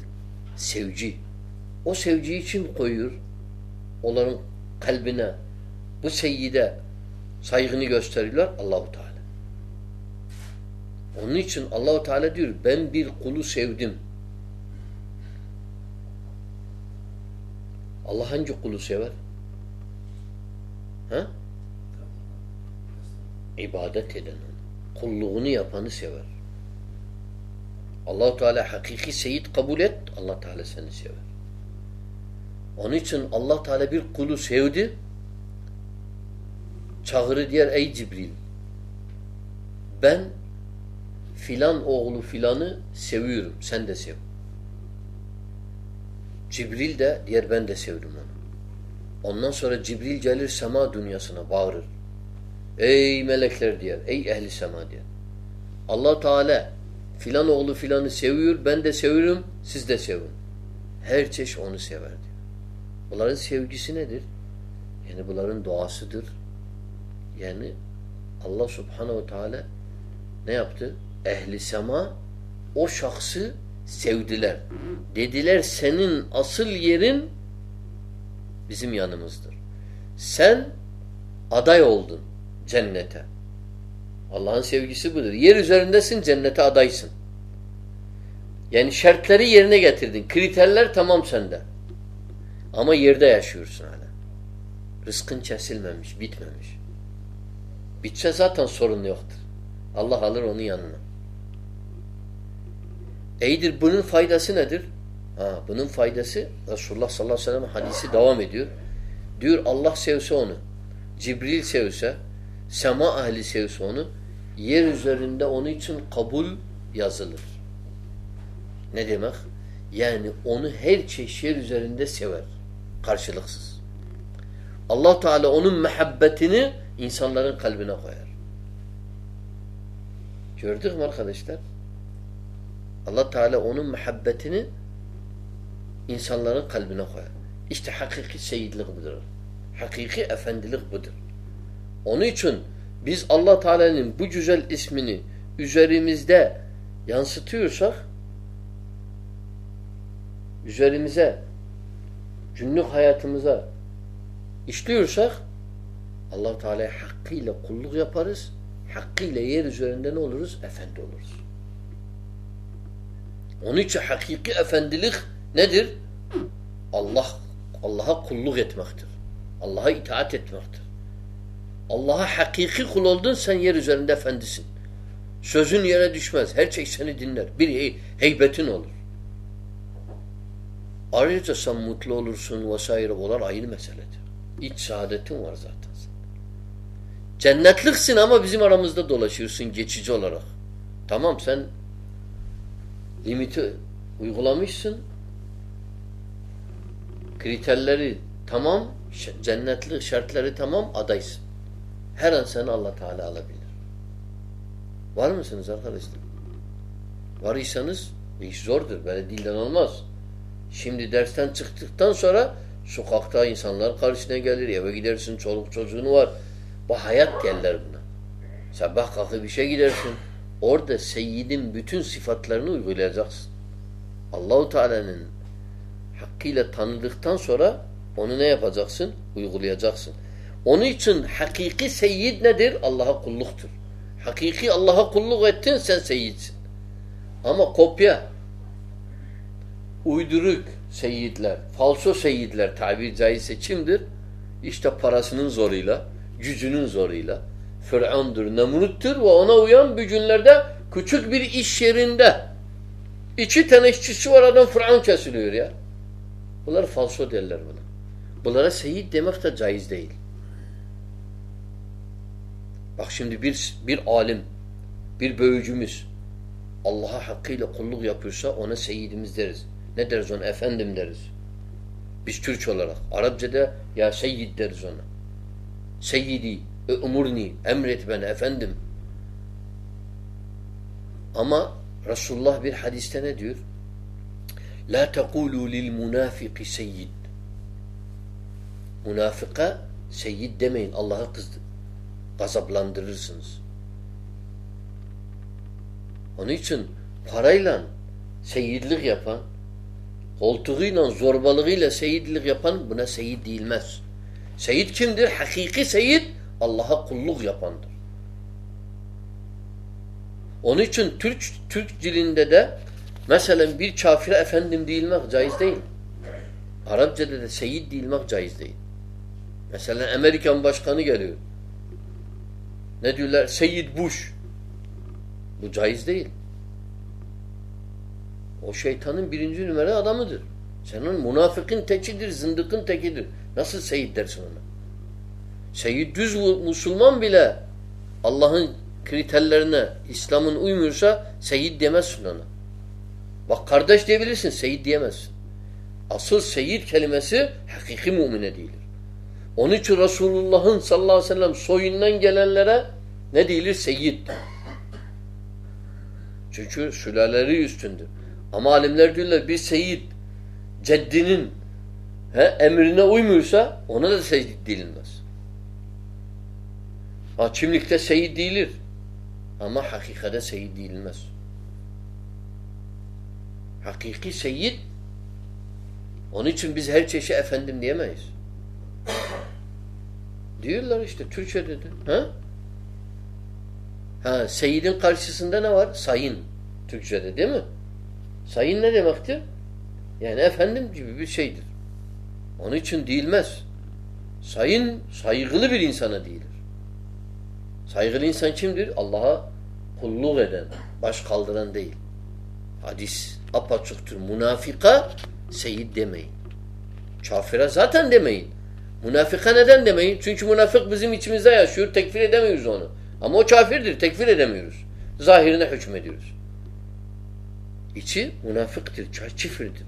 Sevci. O sevciyi kim koyuyor? Onların kalbine, bu seyyide saygını gösteriyorlar Allahu Teala. Onun için Allahu Teala diyor ben bir kulu sevdim. Allah hangi kulu sever? Ha? İbadet eden. Kulluğunu yapanı sever. Allah Teala hakiki seyit kabul et, allah Teala seni sever. Onun için allah Teala bir kulu sevdi, çağırı diğer ey Cibril, ben filan oğlu filanı seviyorum, sen de sev. Cibril de diğer ben de sevdim onu. Ondan sonra Cibril gelir sema dünyasına bağırır. Ey melekler diyor. Ey ehli sema diyor. Allah Teala filan oğlu filanı seviyor. Ben de seviyorum. Siz de sevin. Her çeşit onu sever diyor. Bunların sevgisi nedir? Yani bunların doğasıdır. Yani Allah subhanehu teala ne yaptı? Ehli sema o şahsı sevdiler. Dediler senin asıl yerin bizim yanımızdır. Sen aday oldun cennete. Allah'ın sevgisi budur. Yer üzerindesin, cennete adaysın. Yani şartları yerine getirdin. Kriterler tamam sende. Ama yerde yaşıyorsun hala. Rızkın kesilmemiş, bitmemiş. Bitse zaten sorun yoktur. Allah alır onun yanına. İyidir bunun faydası nedir? Ha, bunun faydası Resulullah sallallahu aleyhi ve sellem hadisi devam ediyor. Diyor Allah sevse onu, Cibril sevse, sema ehli sevse onu, yer üzerinde onun için kabul yazılır. Ne demek? Yani onu her çeşit yer üzerinde sever. Karşılıksız. Allah Teala onun mehabbetini insanların kalbine koyar. Gördük mü arkadaşlar? Allah Teala onun mehabbetini insanların kalbine koyar. İşte hakiki seyitlik budur. Hakiki efendilik budur. Onun için biz Allah Teala'nın bu güzel ismini üzerimizde yansıtıyorsak üzerimize günlük hayatımıza işliyorsak Allah Teala'ya hakkıyla kulluk yaparız. Hakkıyla yer üzerinde ne oluruz? Efendi oluruz. Onun için hakiki efendilik nedir? Allah Allah'a kulluk etmektir. Allah'a itaat etmektir. Allah'a hakiki kul oldun sen yer üzerinde efendisin. Sözün yere düşmez. Her şey seni dinler. Bir hey heybetin olur. Ayrıca sen mutlu olursun vesaire olar ayrı meseledir. İç saadetin var zaten. Cennetliksin ama bizim aramızda dolaşıyorsun geçici olarak. Tamam sen limiti uygulamışsın. Kriterleri tamam, cennetlik şartları tamam adaysın. Her an seni Allah Teala alabilir. Var mısınız arkadaşlar? Varıysanız iş zordur. Böyle dilden olmaz. Şimdi dersten çıktıktan sonra sokakta insanlar karşına gelir. Eve gidersin, çoluk çocuğun var. Bu hayat derler buna. Sabah kalkıp işe gidersin. Orada seyyidin bütün sıfatlarını uygulayacaksın. Allahu Teala'nın hakkıyla tanıdıktan sonra onu ne yapacaksın? Uygulayacaksın. Onun için hakiki seyyid nedir? Allah'a kulluktur. Hakiki Allah'a kulluk ettin sen seyyidsin. Ama kopya, uyduruk seyyidler, falso seyyidler tabir caizse kimdir? İşte parasının zoruyla, gücünün zoruyla. Firavundur, Nemrut'tur ve ona uyan bugünlerde küçük bir iş yerinde iki tane işçisi var adam Firavun kesiliyor ya. Bunlar falso derler buna. Bunlara seyit demek de caiz değil. Bak şimdi bir, bir alim, bir böyücümüz Allah'a hakkıyla kulluk yapıyorsa ona seyyidimiz deriz. Ne deriz ona? Efendim deriz. Biz Türk olarak. Arapçada ya seyyid deriz ona. Seyyidi, umurni, emret bana efendim. Ama Resulullah bir hadiste ne diyor? La tekulu lil münafiki seyyid. Münafıka seyyid demeyin. Allah'a kızdı. Gazaplandırırsınız. Onun için parayla seyidlik yapan, koltuğuyla, zorbalığıyla seyidlik yapan buna seyid değilmez. Seyit kimdir? Hakiki seyit Allah'a kulluk yapandır. Onun için Türk Türk dilinde de mesela bir kafire efendim değilmek caiz değil. Arapçada da seyit değilmek caiz değil. Mesela Amerikan başkanı geliyor. Ne diyorlar? Seyyid Bush. Bu caiz değil. O şeytanın birinci numara adamıdır. Sen onun münafıkın tekidir, zındıkın tekidir. Nasıl seyit dersin ona? Seyyid düz Müslüman bile Allah'ın kriterlerine, İslam'ın uymuyorsa seyit demezsin ona. Bak kardeş diyebilirsin, seyit diyemezsin. Asıl seyit kelimesi hakiki mümine değildir. Onun için Resulullah'ın sallallahu aleyhi ve sellem soyundan gelenlere ne değilir? Seyyid. Çünkü sülaleri üstündür. Ama alimler diyorlar bir seyit ceddinin he, emrine uymuyorsa ona da seyit değilmez. Ha kimlikte seyit değilir. Ama hakikate seyit değilmez. Hakiki seyit onun için biz her çeşit efendim diyemeyiz. Diyorlar işte Türkçe'de de. Ha? Ha, seyidin karşısında ne var? Sayın. Türkçe'de değil mi? Sayın ne demektir? Yani efendim gibi bir şeydir. Onun için değilmez. Sayın saygılı bir insana değildir. Saygılı insan kimdir? Allah'a kulluk eden, baş kaldıran değil. Hadis apaçıktır. Münafika seyit demeyin. Kafire zaten demeyin. Münafika neden demeyin? Çünkü münafık bizim içimizde yaşıyor. Tekfir edemiyoruz onu. Ama o kafirdir. Tekfir edemiyoruz. Zahirine hükmediyoruz. İçi münafıktır. Çifirdir.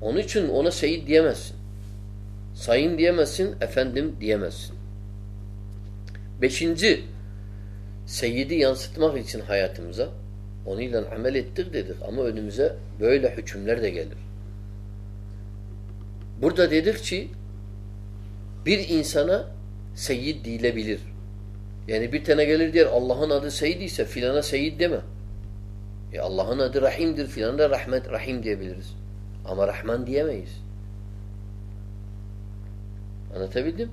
Onun için ona seyit diyemezsin. Sayın diyemezsin, efendim diyemezsin. Beşinci, seyidi yansıtmak için hayatımıza onunla amel ettik dedik ama önümüze böyle hükümler de gelir. Burada dedik ki bir insana seyyid deyilebilir. Yani bir tane gelir diyor Allah'ın adı seyyid ise filana seyyid deme. E Allah'ın adı rahimdir filana da rahmet rahim diyebiliriz. Ama rahman diyemeyiz. Anlatabildim?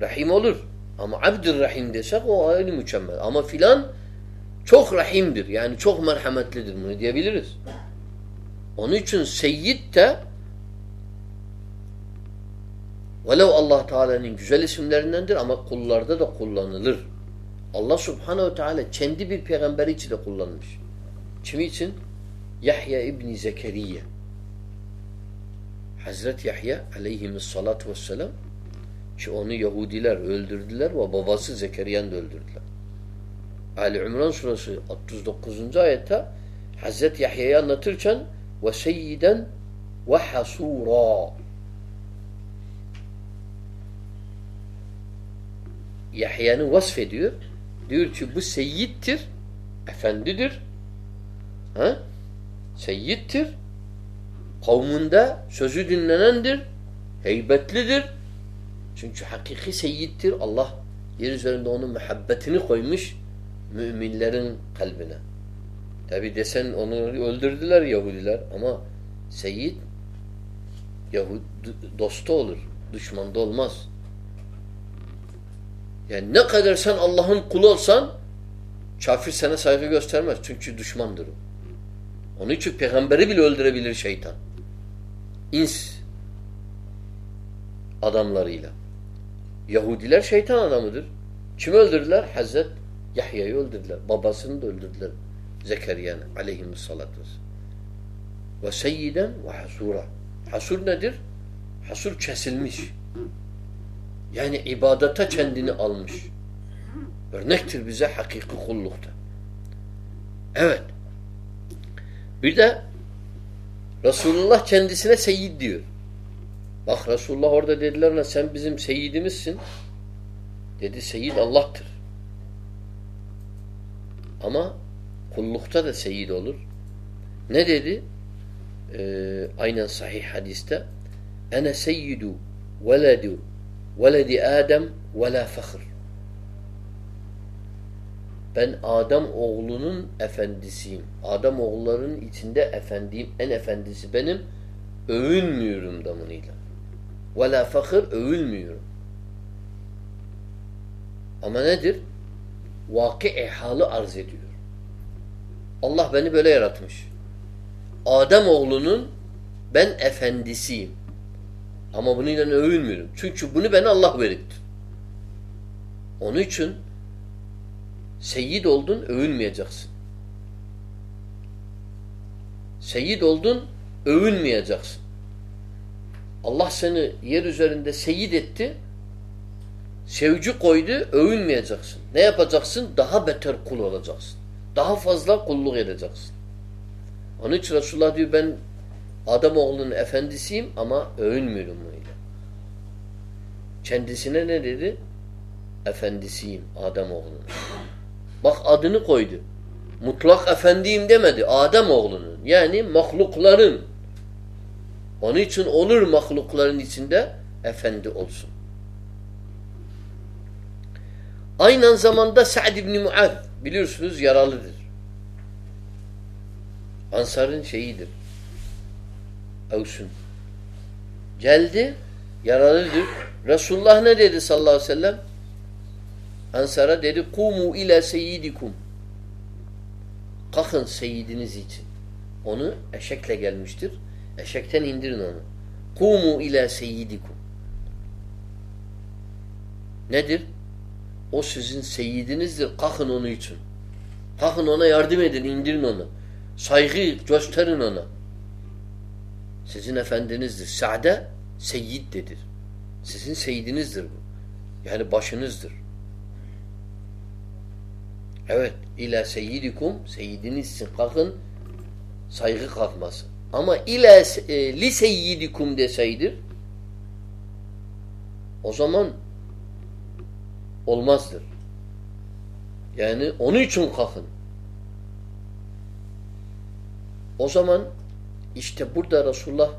Rahim olur. Ama Abdurrahim desek o ayrı mükemmel. Ama filan çok rahimdir. Yani çok merhametlidir bunu diyebiliriz. Onun için seyyid de velev Allah Teala'nın güzel isimlerindendir ama kullarda da kullanılır. Allah Subhanahu Teala kendi bir peygamberi için de kullanmış. Kimi için? Yahya İbni Zekeriye. Hazreti Yahya aleyhissalatu vesselam ki onu Yahudiler öldürdüler ve babası Zekeriya'nı da öldürdüler. Ali İmran suresi 39. ayette Hazreti Yahya'yı anlatırken ve seyyiden ve hasura Yahya'nı vasfediyor. Diyor ki bu seyyittir, efendidir. Ha? Seyyittir. Kavmunda sözü dinlenendir. Heybetlidir. Çünkü hakiki seyyittir. Allah yer üzerinde onun muhabbetini koymuş müminlerin kalbine. Tabi desen onu öldürdüler Yahudiler ama seyyid Yahud dostu olur. Düşmanda olmaz. Yani ne kadar sen Allah'ın kulu olsan kafir sana saygı göstermez. Çünkü düşmandır o. Onun için peygamberi bile öldürebilir şeytan. İns adamlarıyla. Yahudiler şeytan adamıdır. Kimi öldürdüler? Hazret Yahya'yı öldürdüler. Babasını da öldürdüler. Zekeriya'nı aleyhissalatü Ve seyyiden ve hasura. Hasur nedir? Hasur kesilmiş. Yani ibadete kendini almış. Örnektir bize hakiki kullukta. Evet. Bir de Resulullah kendisine seyyid diyor. Bak Resulullah orada dediler ona sen bizim seyyidimizsin. Dedi seyyid Allah'tır. Ama kullukta da seyyid olur. Ne dedi? Ee, aynen sahih hadiste Ene seyyidu veledu veledi Adem ve la fakhr. Ben Adem oğlunun efendisiyim. Adem oğullarının içinde efendiyim. En efendisi benim. Övünmüyorum damınıyla. Ve la fakir övülmüyorum. Ama nedir? Vakı halı arz ediyor. Allah beni böyle yaratmış. Adem oğlunun ben efendisiyim. Ama bununla övünmüyorum. Çünkü bunu bana Allah veripti. Onun için seyyid oldun övünmeyeceksin. Seyyid oldun övünmeyeceksin. Allah seni yer üzerinde seyit etti. Sevci koydu, övünmeyeceksin. Ne yapacaksın? Daha beter kul olacaksın. Daha fazla kulluk edeceksin. Onun için Resulullah diyor ben adam oğlunun efendisiyim ama övünmüyorum öyle. Kendisine ne dedi? Efendisiyim Adem oğlunun. Bak adını koydu. Mutlak efendiyim demedi. Adem oğlunun. Yani mahlukların onun için olur mahlukların içinde efendi olsun. Aynı zamanda Sa'd ibn Muaz biliyorsunuz yaralıdır. Ansar'ın şeyidir. Evsun. Geldi, yaralıdır. Resulullah ne dedi sallallahu aleyhi ve sellem? Ansar'a dedi, kumu ile seyyidikum. Kalkın seyyidiniz için. Onu eşekle gelmiştir. Eşekten indirin onu. Kumu ila seyyidikum. Nedir? O sizin seyyidinizdir. Kalkın onu için. Kalkın ona yardım edin, indirin onu. Saygı gösterin ona. Sizin efendinizdir. Sa'de seyyiddedir. Sizin seyyidinizdir bu. Yani başınızdır. Evet. İla seyyidikum seyyidinizsin. Kalkın saygı kalkması. Ama ila e, li seyyidikum deseydir o zaman olmazdır. Yani onun için kalkın. O zaman işte burada Resulullah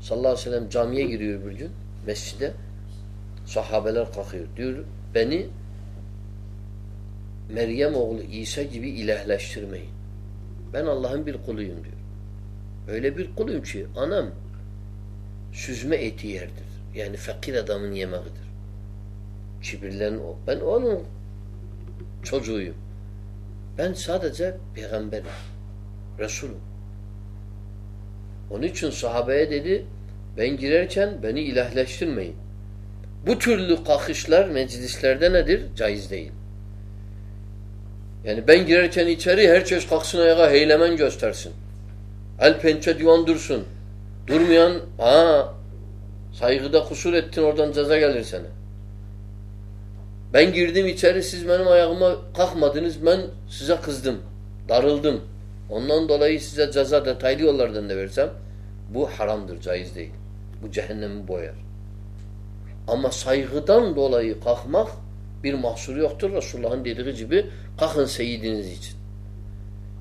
sallallahu aleyhi ve sellem camiye giriyor bir gün mescide. Sahabeler kalkıyor. Diyor beni Meryem oğlu İsa gibi ilahlaştırmayın. Ben Allah'ın bir kuluyum diyor. Öyle bir kuluyum ki anam süzme eti yerdir. Yani fakir adamın yemeğidir. Kibirlen o. Ben onun çocuğuyum. Ben sadece peygamberim. Resulüm. Onun için sahabeye dedi ben girerken beni ilahleştirmeyin. Bu türlü kalkışlar meclislerde nedir? Caiz değil. Yani ben girerken içeri herkes kalksın ayağa heylemen göstersin. El pençe divan dursun. Durmayan aa saygıda kusur ettin oradan ceza gelir sana. Ben girdim içeri siz benim ayağıma kalkmadınız ben size kızdım. Darıldım. Ondan dolayı size ceza detaylı yollardan da versem bu haramdır, caiz değil. Bu cehennemi boyar. Ama saygıdan dolayı kalkmak bir mahsuru yoktur. Resulullah'ın dediği gibi kalkın seyidiniz için.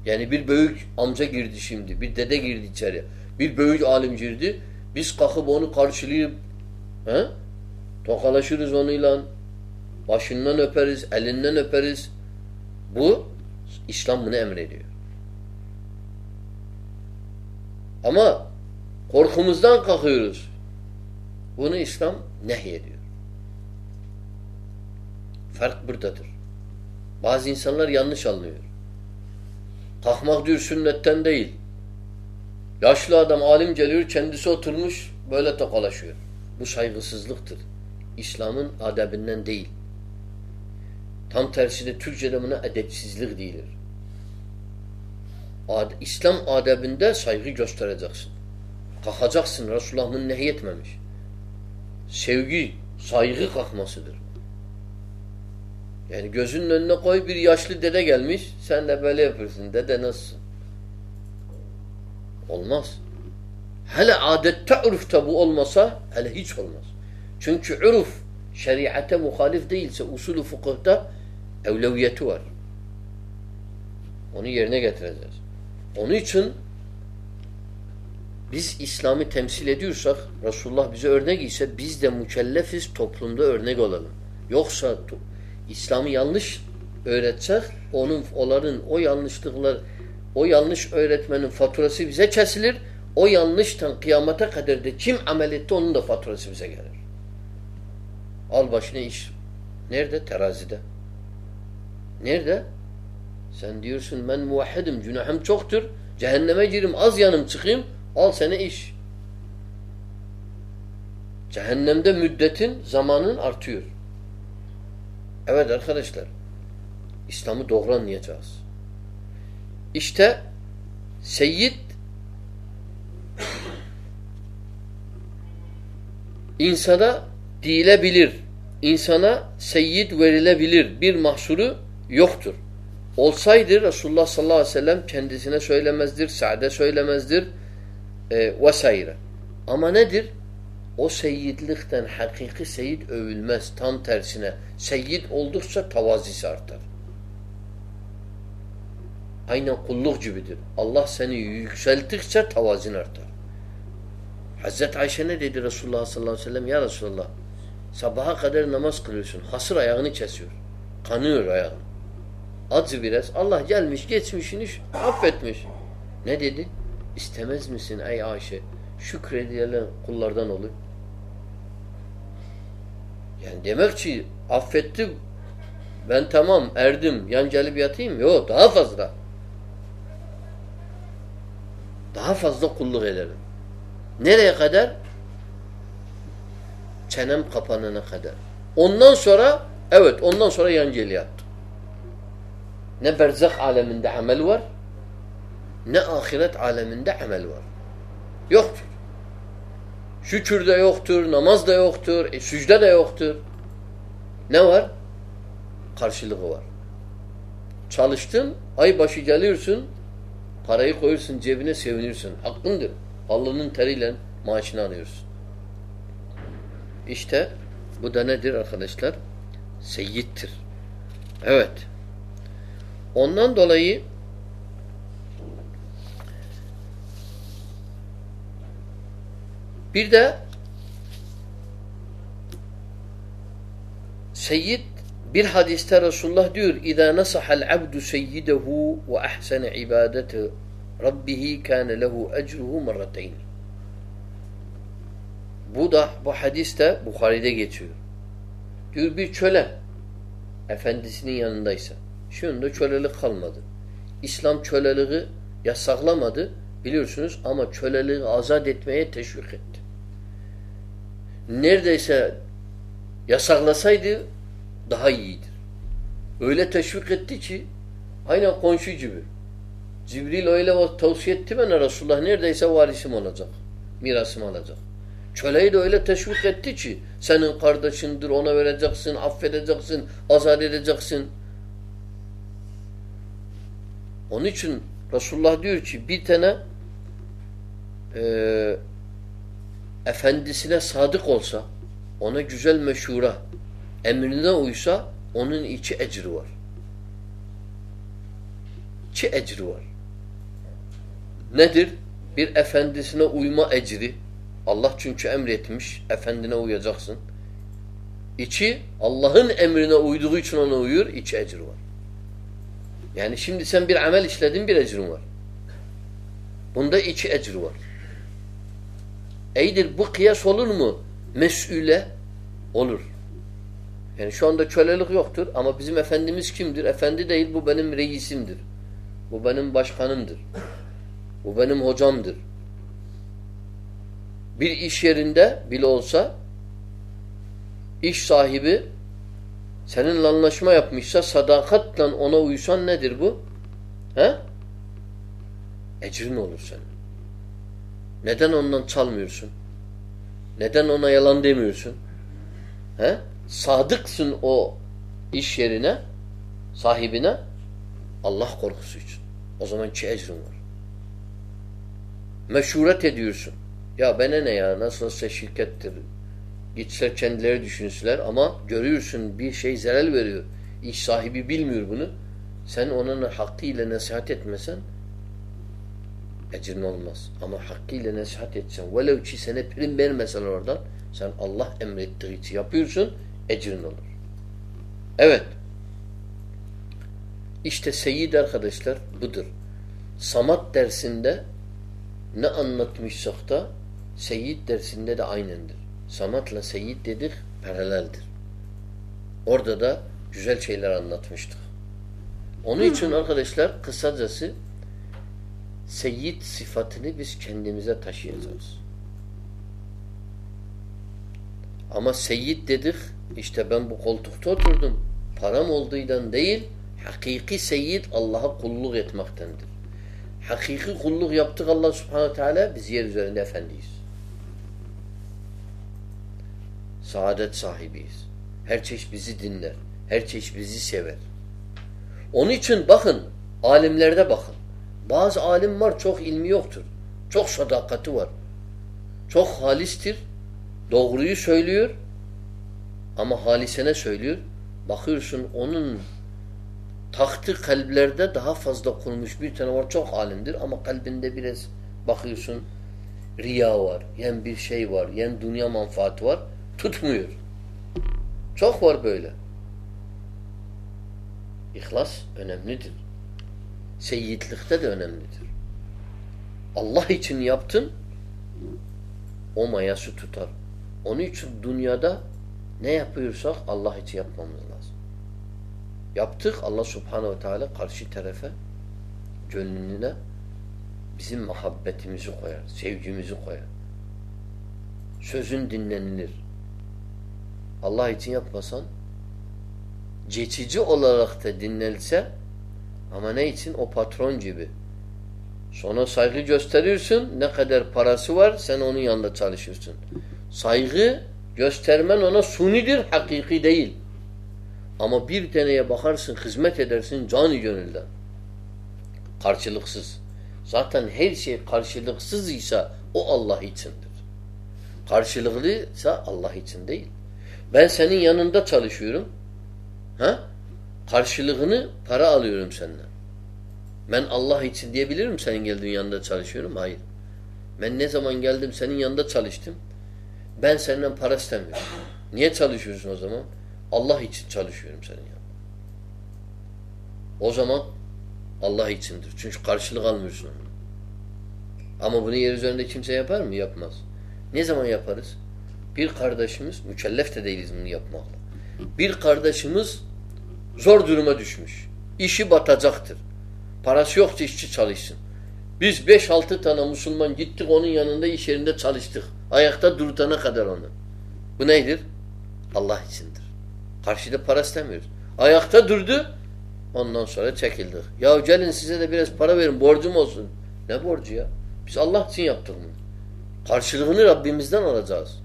Yani bir büyük amca girdi şimdi, bir dede girdi içeri. Bir büyük alim girdi. Biz kalkıp onu karşılayıp he? tokalaşırız onunla. Başından öperiz, elinden öperiz. Bu İslam bunu emrediyor. Ama korkumuzdan kalkıyoruz. Bunu İslam nehyediyor. Fark buradadır. Bazı insanlar yanlış anlıyor. Kalkmak diyor sünnetten değil. Yaşlı adam alim geliyor kendisi oturmuş böyle tokalaşıyor. Bu saygısızlıktır. İslam'ın adebinden değil. Tam tersi de Türkçe'de buna edepsizlik değildir. Ad İslam adebinde saygı göstereceksin. Kalkacaksın. Resulullah bunu nehyetmemiş. Sevgi, saygı kalkmasıdır. Yani gözünün önüne koy bir yaşlı dede gelmiş. Sen de böyle yapıyorsun. Dede nasılsın? Olmaz. Hele adette urufta bu olmasa hele hiç olmaz. Çünkü uruf şeriate muhalif değilse usulü fıkıhta evleviyeti var. Onu yerine getireceğiz. Onun için biz İslam'ı temsil ediyorsak Resulullah bize örnek ise biz de mükellefiz toplumda örnek olalım. Yoksa İslam'ı yanlış öğretsek onun onların o yanlışlıklar o yanlış öğretmenin faturası bize kesilir. O yanlıştan kıyamete kadar da kim amel etti onun da faturası bize gelir. Al başına iş. Nerede? Terazide. Nerede? Sen diyorsun ben muvahhidim, günahım çoktur. Cehenneme girim, az yanım çıkayım. Al sana iş. Cehennemde müddetin, zamanın artıyor. Evet arkadaşlar. İslam'ı doğru anlayacağız. İşte Seyyid insana dilebilir. İnsana seyyid verilebilir. Bir mahsuru yoktur. Olsaydı Resulullah sallallahu aleyhi ve sellem kendisine söylemezdir, Sa'de söylemezdir e, vesaire. Ama nedir? O seyyidlikten hakiki seyyid övülmez. Tam tersine. Seyyid oldukça tavazisi artar. Aynen kulluk gibidir. Allah seni yükselttikçe tavazin artar. Hazreti Ayşe ne dedi Resulullah sallallahu aleyhi ve sellem? Ya Resulullah sabaha kadar namaz kılıyorsun. Hasır ayağını kesiyor. Kanıyor ayağın. Acı biraz. Allah gelmiş geçmişini affetmiş. Ne dedi? İstemez misin ey Ayşe? Şükredilen kullardan olur. Yani demek ki affettim. Ben tamam erdim. Yan gelip yatayım. Yok daha fazla. Daha fazla kulluk ederim. Nereye kadar? Çenem kapanana kadar. Ondan sonra evet ondan sonra yan gel yattım. Ne berzak aleminde amel var ne ahiret aleminde amel var. Yoktur. Şükür de yoktur, namaz da yoktur, e, sücde de yoktur. Ne var? Karşılığı var. Çalıştın, ay başı geliyorsun, parayı koyursun cebine sevinirsin. Hakkındır. Alnının teriyle maaşını alıyorsun. İşte bu da nedir arkadaşlar? Seyyittir. Evet. Ondan dolayı bir de Seyyid bir hadiste Resulullah diyor nasahal abdu seyyidehu ve ahsene ibadete rabbihi kâne lehu ecruhu marrateyn. Bu da bu hadiste Bukhari'de geçiyor. Diyor bir çöle efendisinin yanındaysa. Şimdi kölelik kalmadı. İslam köleliği yasaklamadı biliyorsunuz ama köleliği azat etmeye teşvik etti. Neredeyse yasaklasaydı daha iyidir. Öyle teşvik etti ki aynen komşu gibi. Cibril öyle tavsiye etti bana Resulullah neredeyse varisim olacak. Mirasım olacak. Köleyi de öyle teşvik etti ki senin kardeşindir ona vereceksin, affedeceksin, azat edeceksin. Onun için Resulullah diyor ki bir tane e, efendisine sadık olsa ona güzel meşhura emrine uysa onun içi ecri var. İçi ecri var. Nedir? Bir efendisine uyma ecri. Allah çünkü emretmiş. Efendine uyacaksın. İçi Allah'ın emrine uyduğu için ona uyuyor. İçi ecri var. Yani şimdi sen bir amel işledin bir ecrin var. Bunda içi ecri var. Eydir bu kıyas olur mu? Mes'üle olur. Yani şu anda kölelik yoktur ama bizim Efendimiz kimdir? Efendi değil bu benim reisimdir. Bu benim başkanımdır. Bu benim hocamdır. Bir iş yerinde bile olsa iş sahibi seninle anlaşma yapmışsa sadakatle ona uysan nedir bu? He? Ecrin olur senin. Neden ondan çalmıyorsun? Neden ona yalan demiyorsun? He? Sadıksın o iş yerine, sahibine Allah korkusu için. O zaman ki ecrin var. Meşhuret ediyorsun. Ya bana ne ya nasıl olsa şirkettir. Gitse kendileri düşünsüler ama görüyorsun bir şey zarar veriyor. İş sahibi bilmiyor bunu. Sen onun hakkıyla nasihat etmesen ecrin olmaz. Ama hakkıyla nasihat etsen velev ki sana prim vermeseler oradan sen Allah emrettiği için yapıyorsun ecrin olur. Evet. İşte seyyid arkadaşlar budur. Samat dersinde ne anlatmışsak da seyyid dersinde de aynendir. Samatla seyyid dedik paraleldir. Orada da güzel şeyler anlatmıştık. Onun için arkadaşlar kısacası seyyid sıfatını biz kendimize taşıyacağız. Ama seyyid dedik işte ben bu koltukta oturdum. Param olduğundan değil hakiki seyyid Allah'a kulluk etmektendir. Hakiki kulluk yaptık Allah subhanahu teala biz yer üzerinde efendiyiz. Saadet sahibiyiz. Her çeşit bizi dinler. Her çeşit bizi sever. Onun için bakın alimlerde bakın. Bazı alim var çok ilmi yoktur. Çok sadakati var. Çok halistir. Doğruyu söylüyor. Ama halisene söylüyor. Bakıyorsun onun tahtı kalplerde daha fazla kurmuş bir tane var. Çok alimdir ama kalbinde biraz bakıyorsun riya var. Yen bir şey var. Yen dünya manfaati var. Tutmuyor. Çok var böyle. İhlas önemlidir. Seyyidlikte de önemlidir. Allah için yaptın o mayası tutar. Onun için dünyada ne yapıyorsak Allah için yapmamız lazım. Yaptık Allah subhanehu ve teala karşı tarafa gönlüne bizim muhabbetimizi koyar, sevgimizi koyar. Sözün dinlenilir. Allah için yapmasan geçici olarak da dinlense Ama ne için? O patron gibi. Sonra saygı gösteriyorsun. Ne kadar parası var sen onun yanında çalışırsın. Saygı göstermen ona sunidir, hakiki değil. Ama bir deneye bakarsın, hizmet edersin canı gönülden. Karşılıksız. Zaten her şey karşılıksız ise o Allah içindir. Karşılıklı ise Allah için değil. Ben senin yanında çalışıyorum. Ha? Karşılığını para alıyorum senden. Ben Allah için diyebilirim senin geldiğin yanında çalışıyorum. Hayır. Ben ne zaman geldim senin yanında çalıştım. Ben senden para istemiyorum. Niye çalışıyorsun o zaman? Allah için çalışıyorum senin yanında. O zaman Allah içindir. Çünkü karşılık almıyorsun. Ama bunu yer üzerinde kimse yapar mı? Yapmaz. Ne zaman yaparız? Bir kardeşimiz, mükellef de değiliz bunu yapmakla. Bir kardeşimiz zor duruma düşmüş. İşi batacaktır. Parası yoksa işçi çalışsın. Biz 5-6 tane Müslüman gittik onun yanında iş yerinde çalıştık. Ayakta durtana kadar onu. Bu nedir? Allah içindir. Karşıda para istemiyoruz. Ayakta durdu. Ondan sonra çekildik. Ya gelin size de biraz para verin borcum olsun. Ne borcu ya? Biz Allah için yaptık bunu. Karşılığını Rabbimizden alacağız.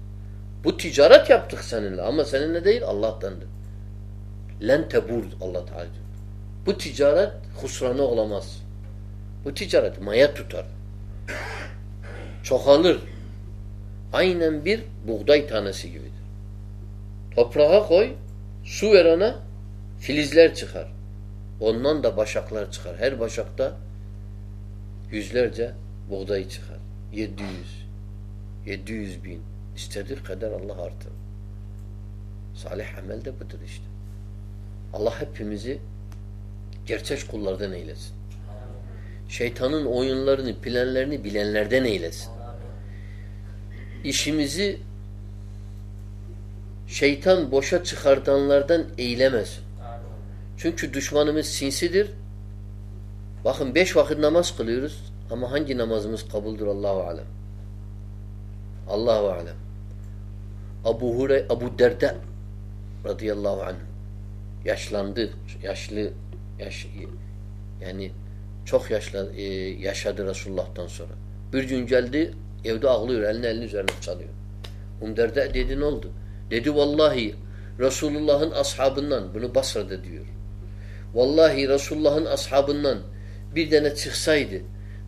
Bu ticaret yaptık seninle ama seninle değil Allah'tandır. Len tebur Allah Teala diyor. Bu ticaret husranı olamaz. Bu ticaret maya tutar. Çoğalır. Aynen bir buğday tanesi gibidir. Toprağa koy, su ver filizler çıkar. Ondan da başaklar çıkar. Her başakta yüzlerce buğday çıkar. 700, 700 bin. İstediği kadar Allah artır. Salih amel de budur işte. Allah hepimizi gerçek kullardan eylesin. Şeytanın oyunlarını, planlarını bilenlerden eylesin. İşimizi şeytan boşa çıkartanlardan eylemesin. Çünkü düşmanımız sinsidir. Bakın beş vakit namaz kılıyoruz ama hangi namazımız kabuldür Allahu alem. Allahu alem. Abu Hurey Abu Derda radıyallahu anh yaşlandı. Yaşlı yaş, yani çok yaşlı e, yaşadı Resulullah'tan sonra. Bir gün geldi evde ağlıyor. Elini elini üzerine çalıyor. Um Derda dedi ne oldu? Dedi vallahi Resulullah'ın ashabından bunu Basra'da diyor. Vallahi Resulullah'ın ashabından bir tane çıksaydı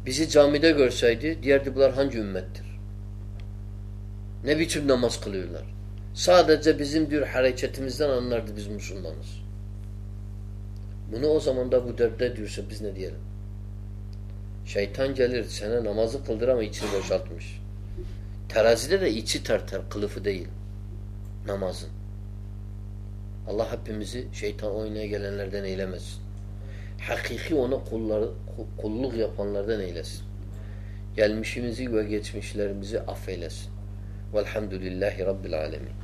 bizi camide görseydi diyerdi bunlar hangi ümmettir? Ne biçim namaz kılıyorlar? Sadece bizim diyor hareketimizden anlardı biz Müslümanız. Bunu o zaman da bu dörtte diyorsa biz ne diyelim? Şeytan gelir sana namazı kıldır ama içini boşaltmış. Terazide de içi tartar, kılıfı değil. Namazın. Allah hepimizi şeytan oynaya gelenlerden eylemesin. Hakiki ona kulları, kulluk yapanlardan eylesin. Gelmişimizi ve geçmişlerimizi affeylesin. والحمد لله رب العالمين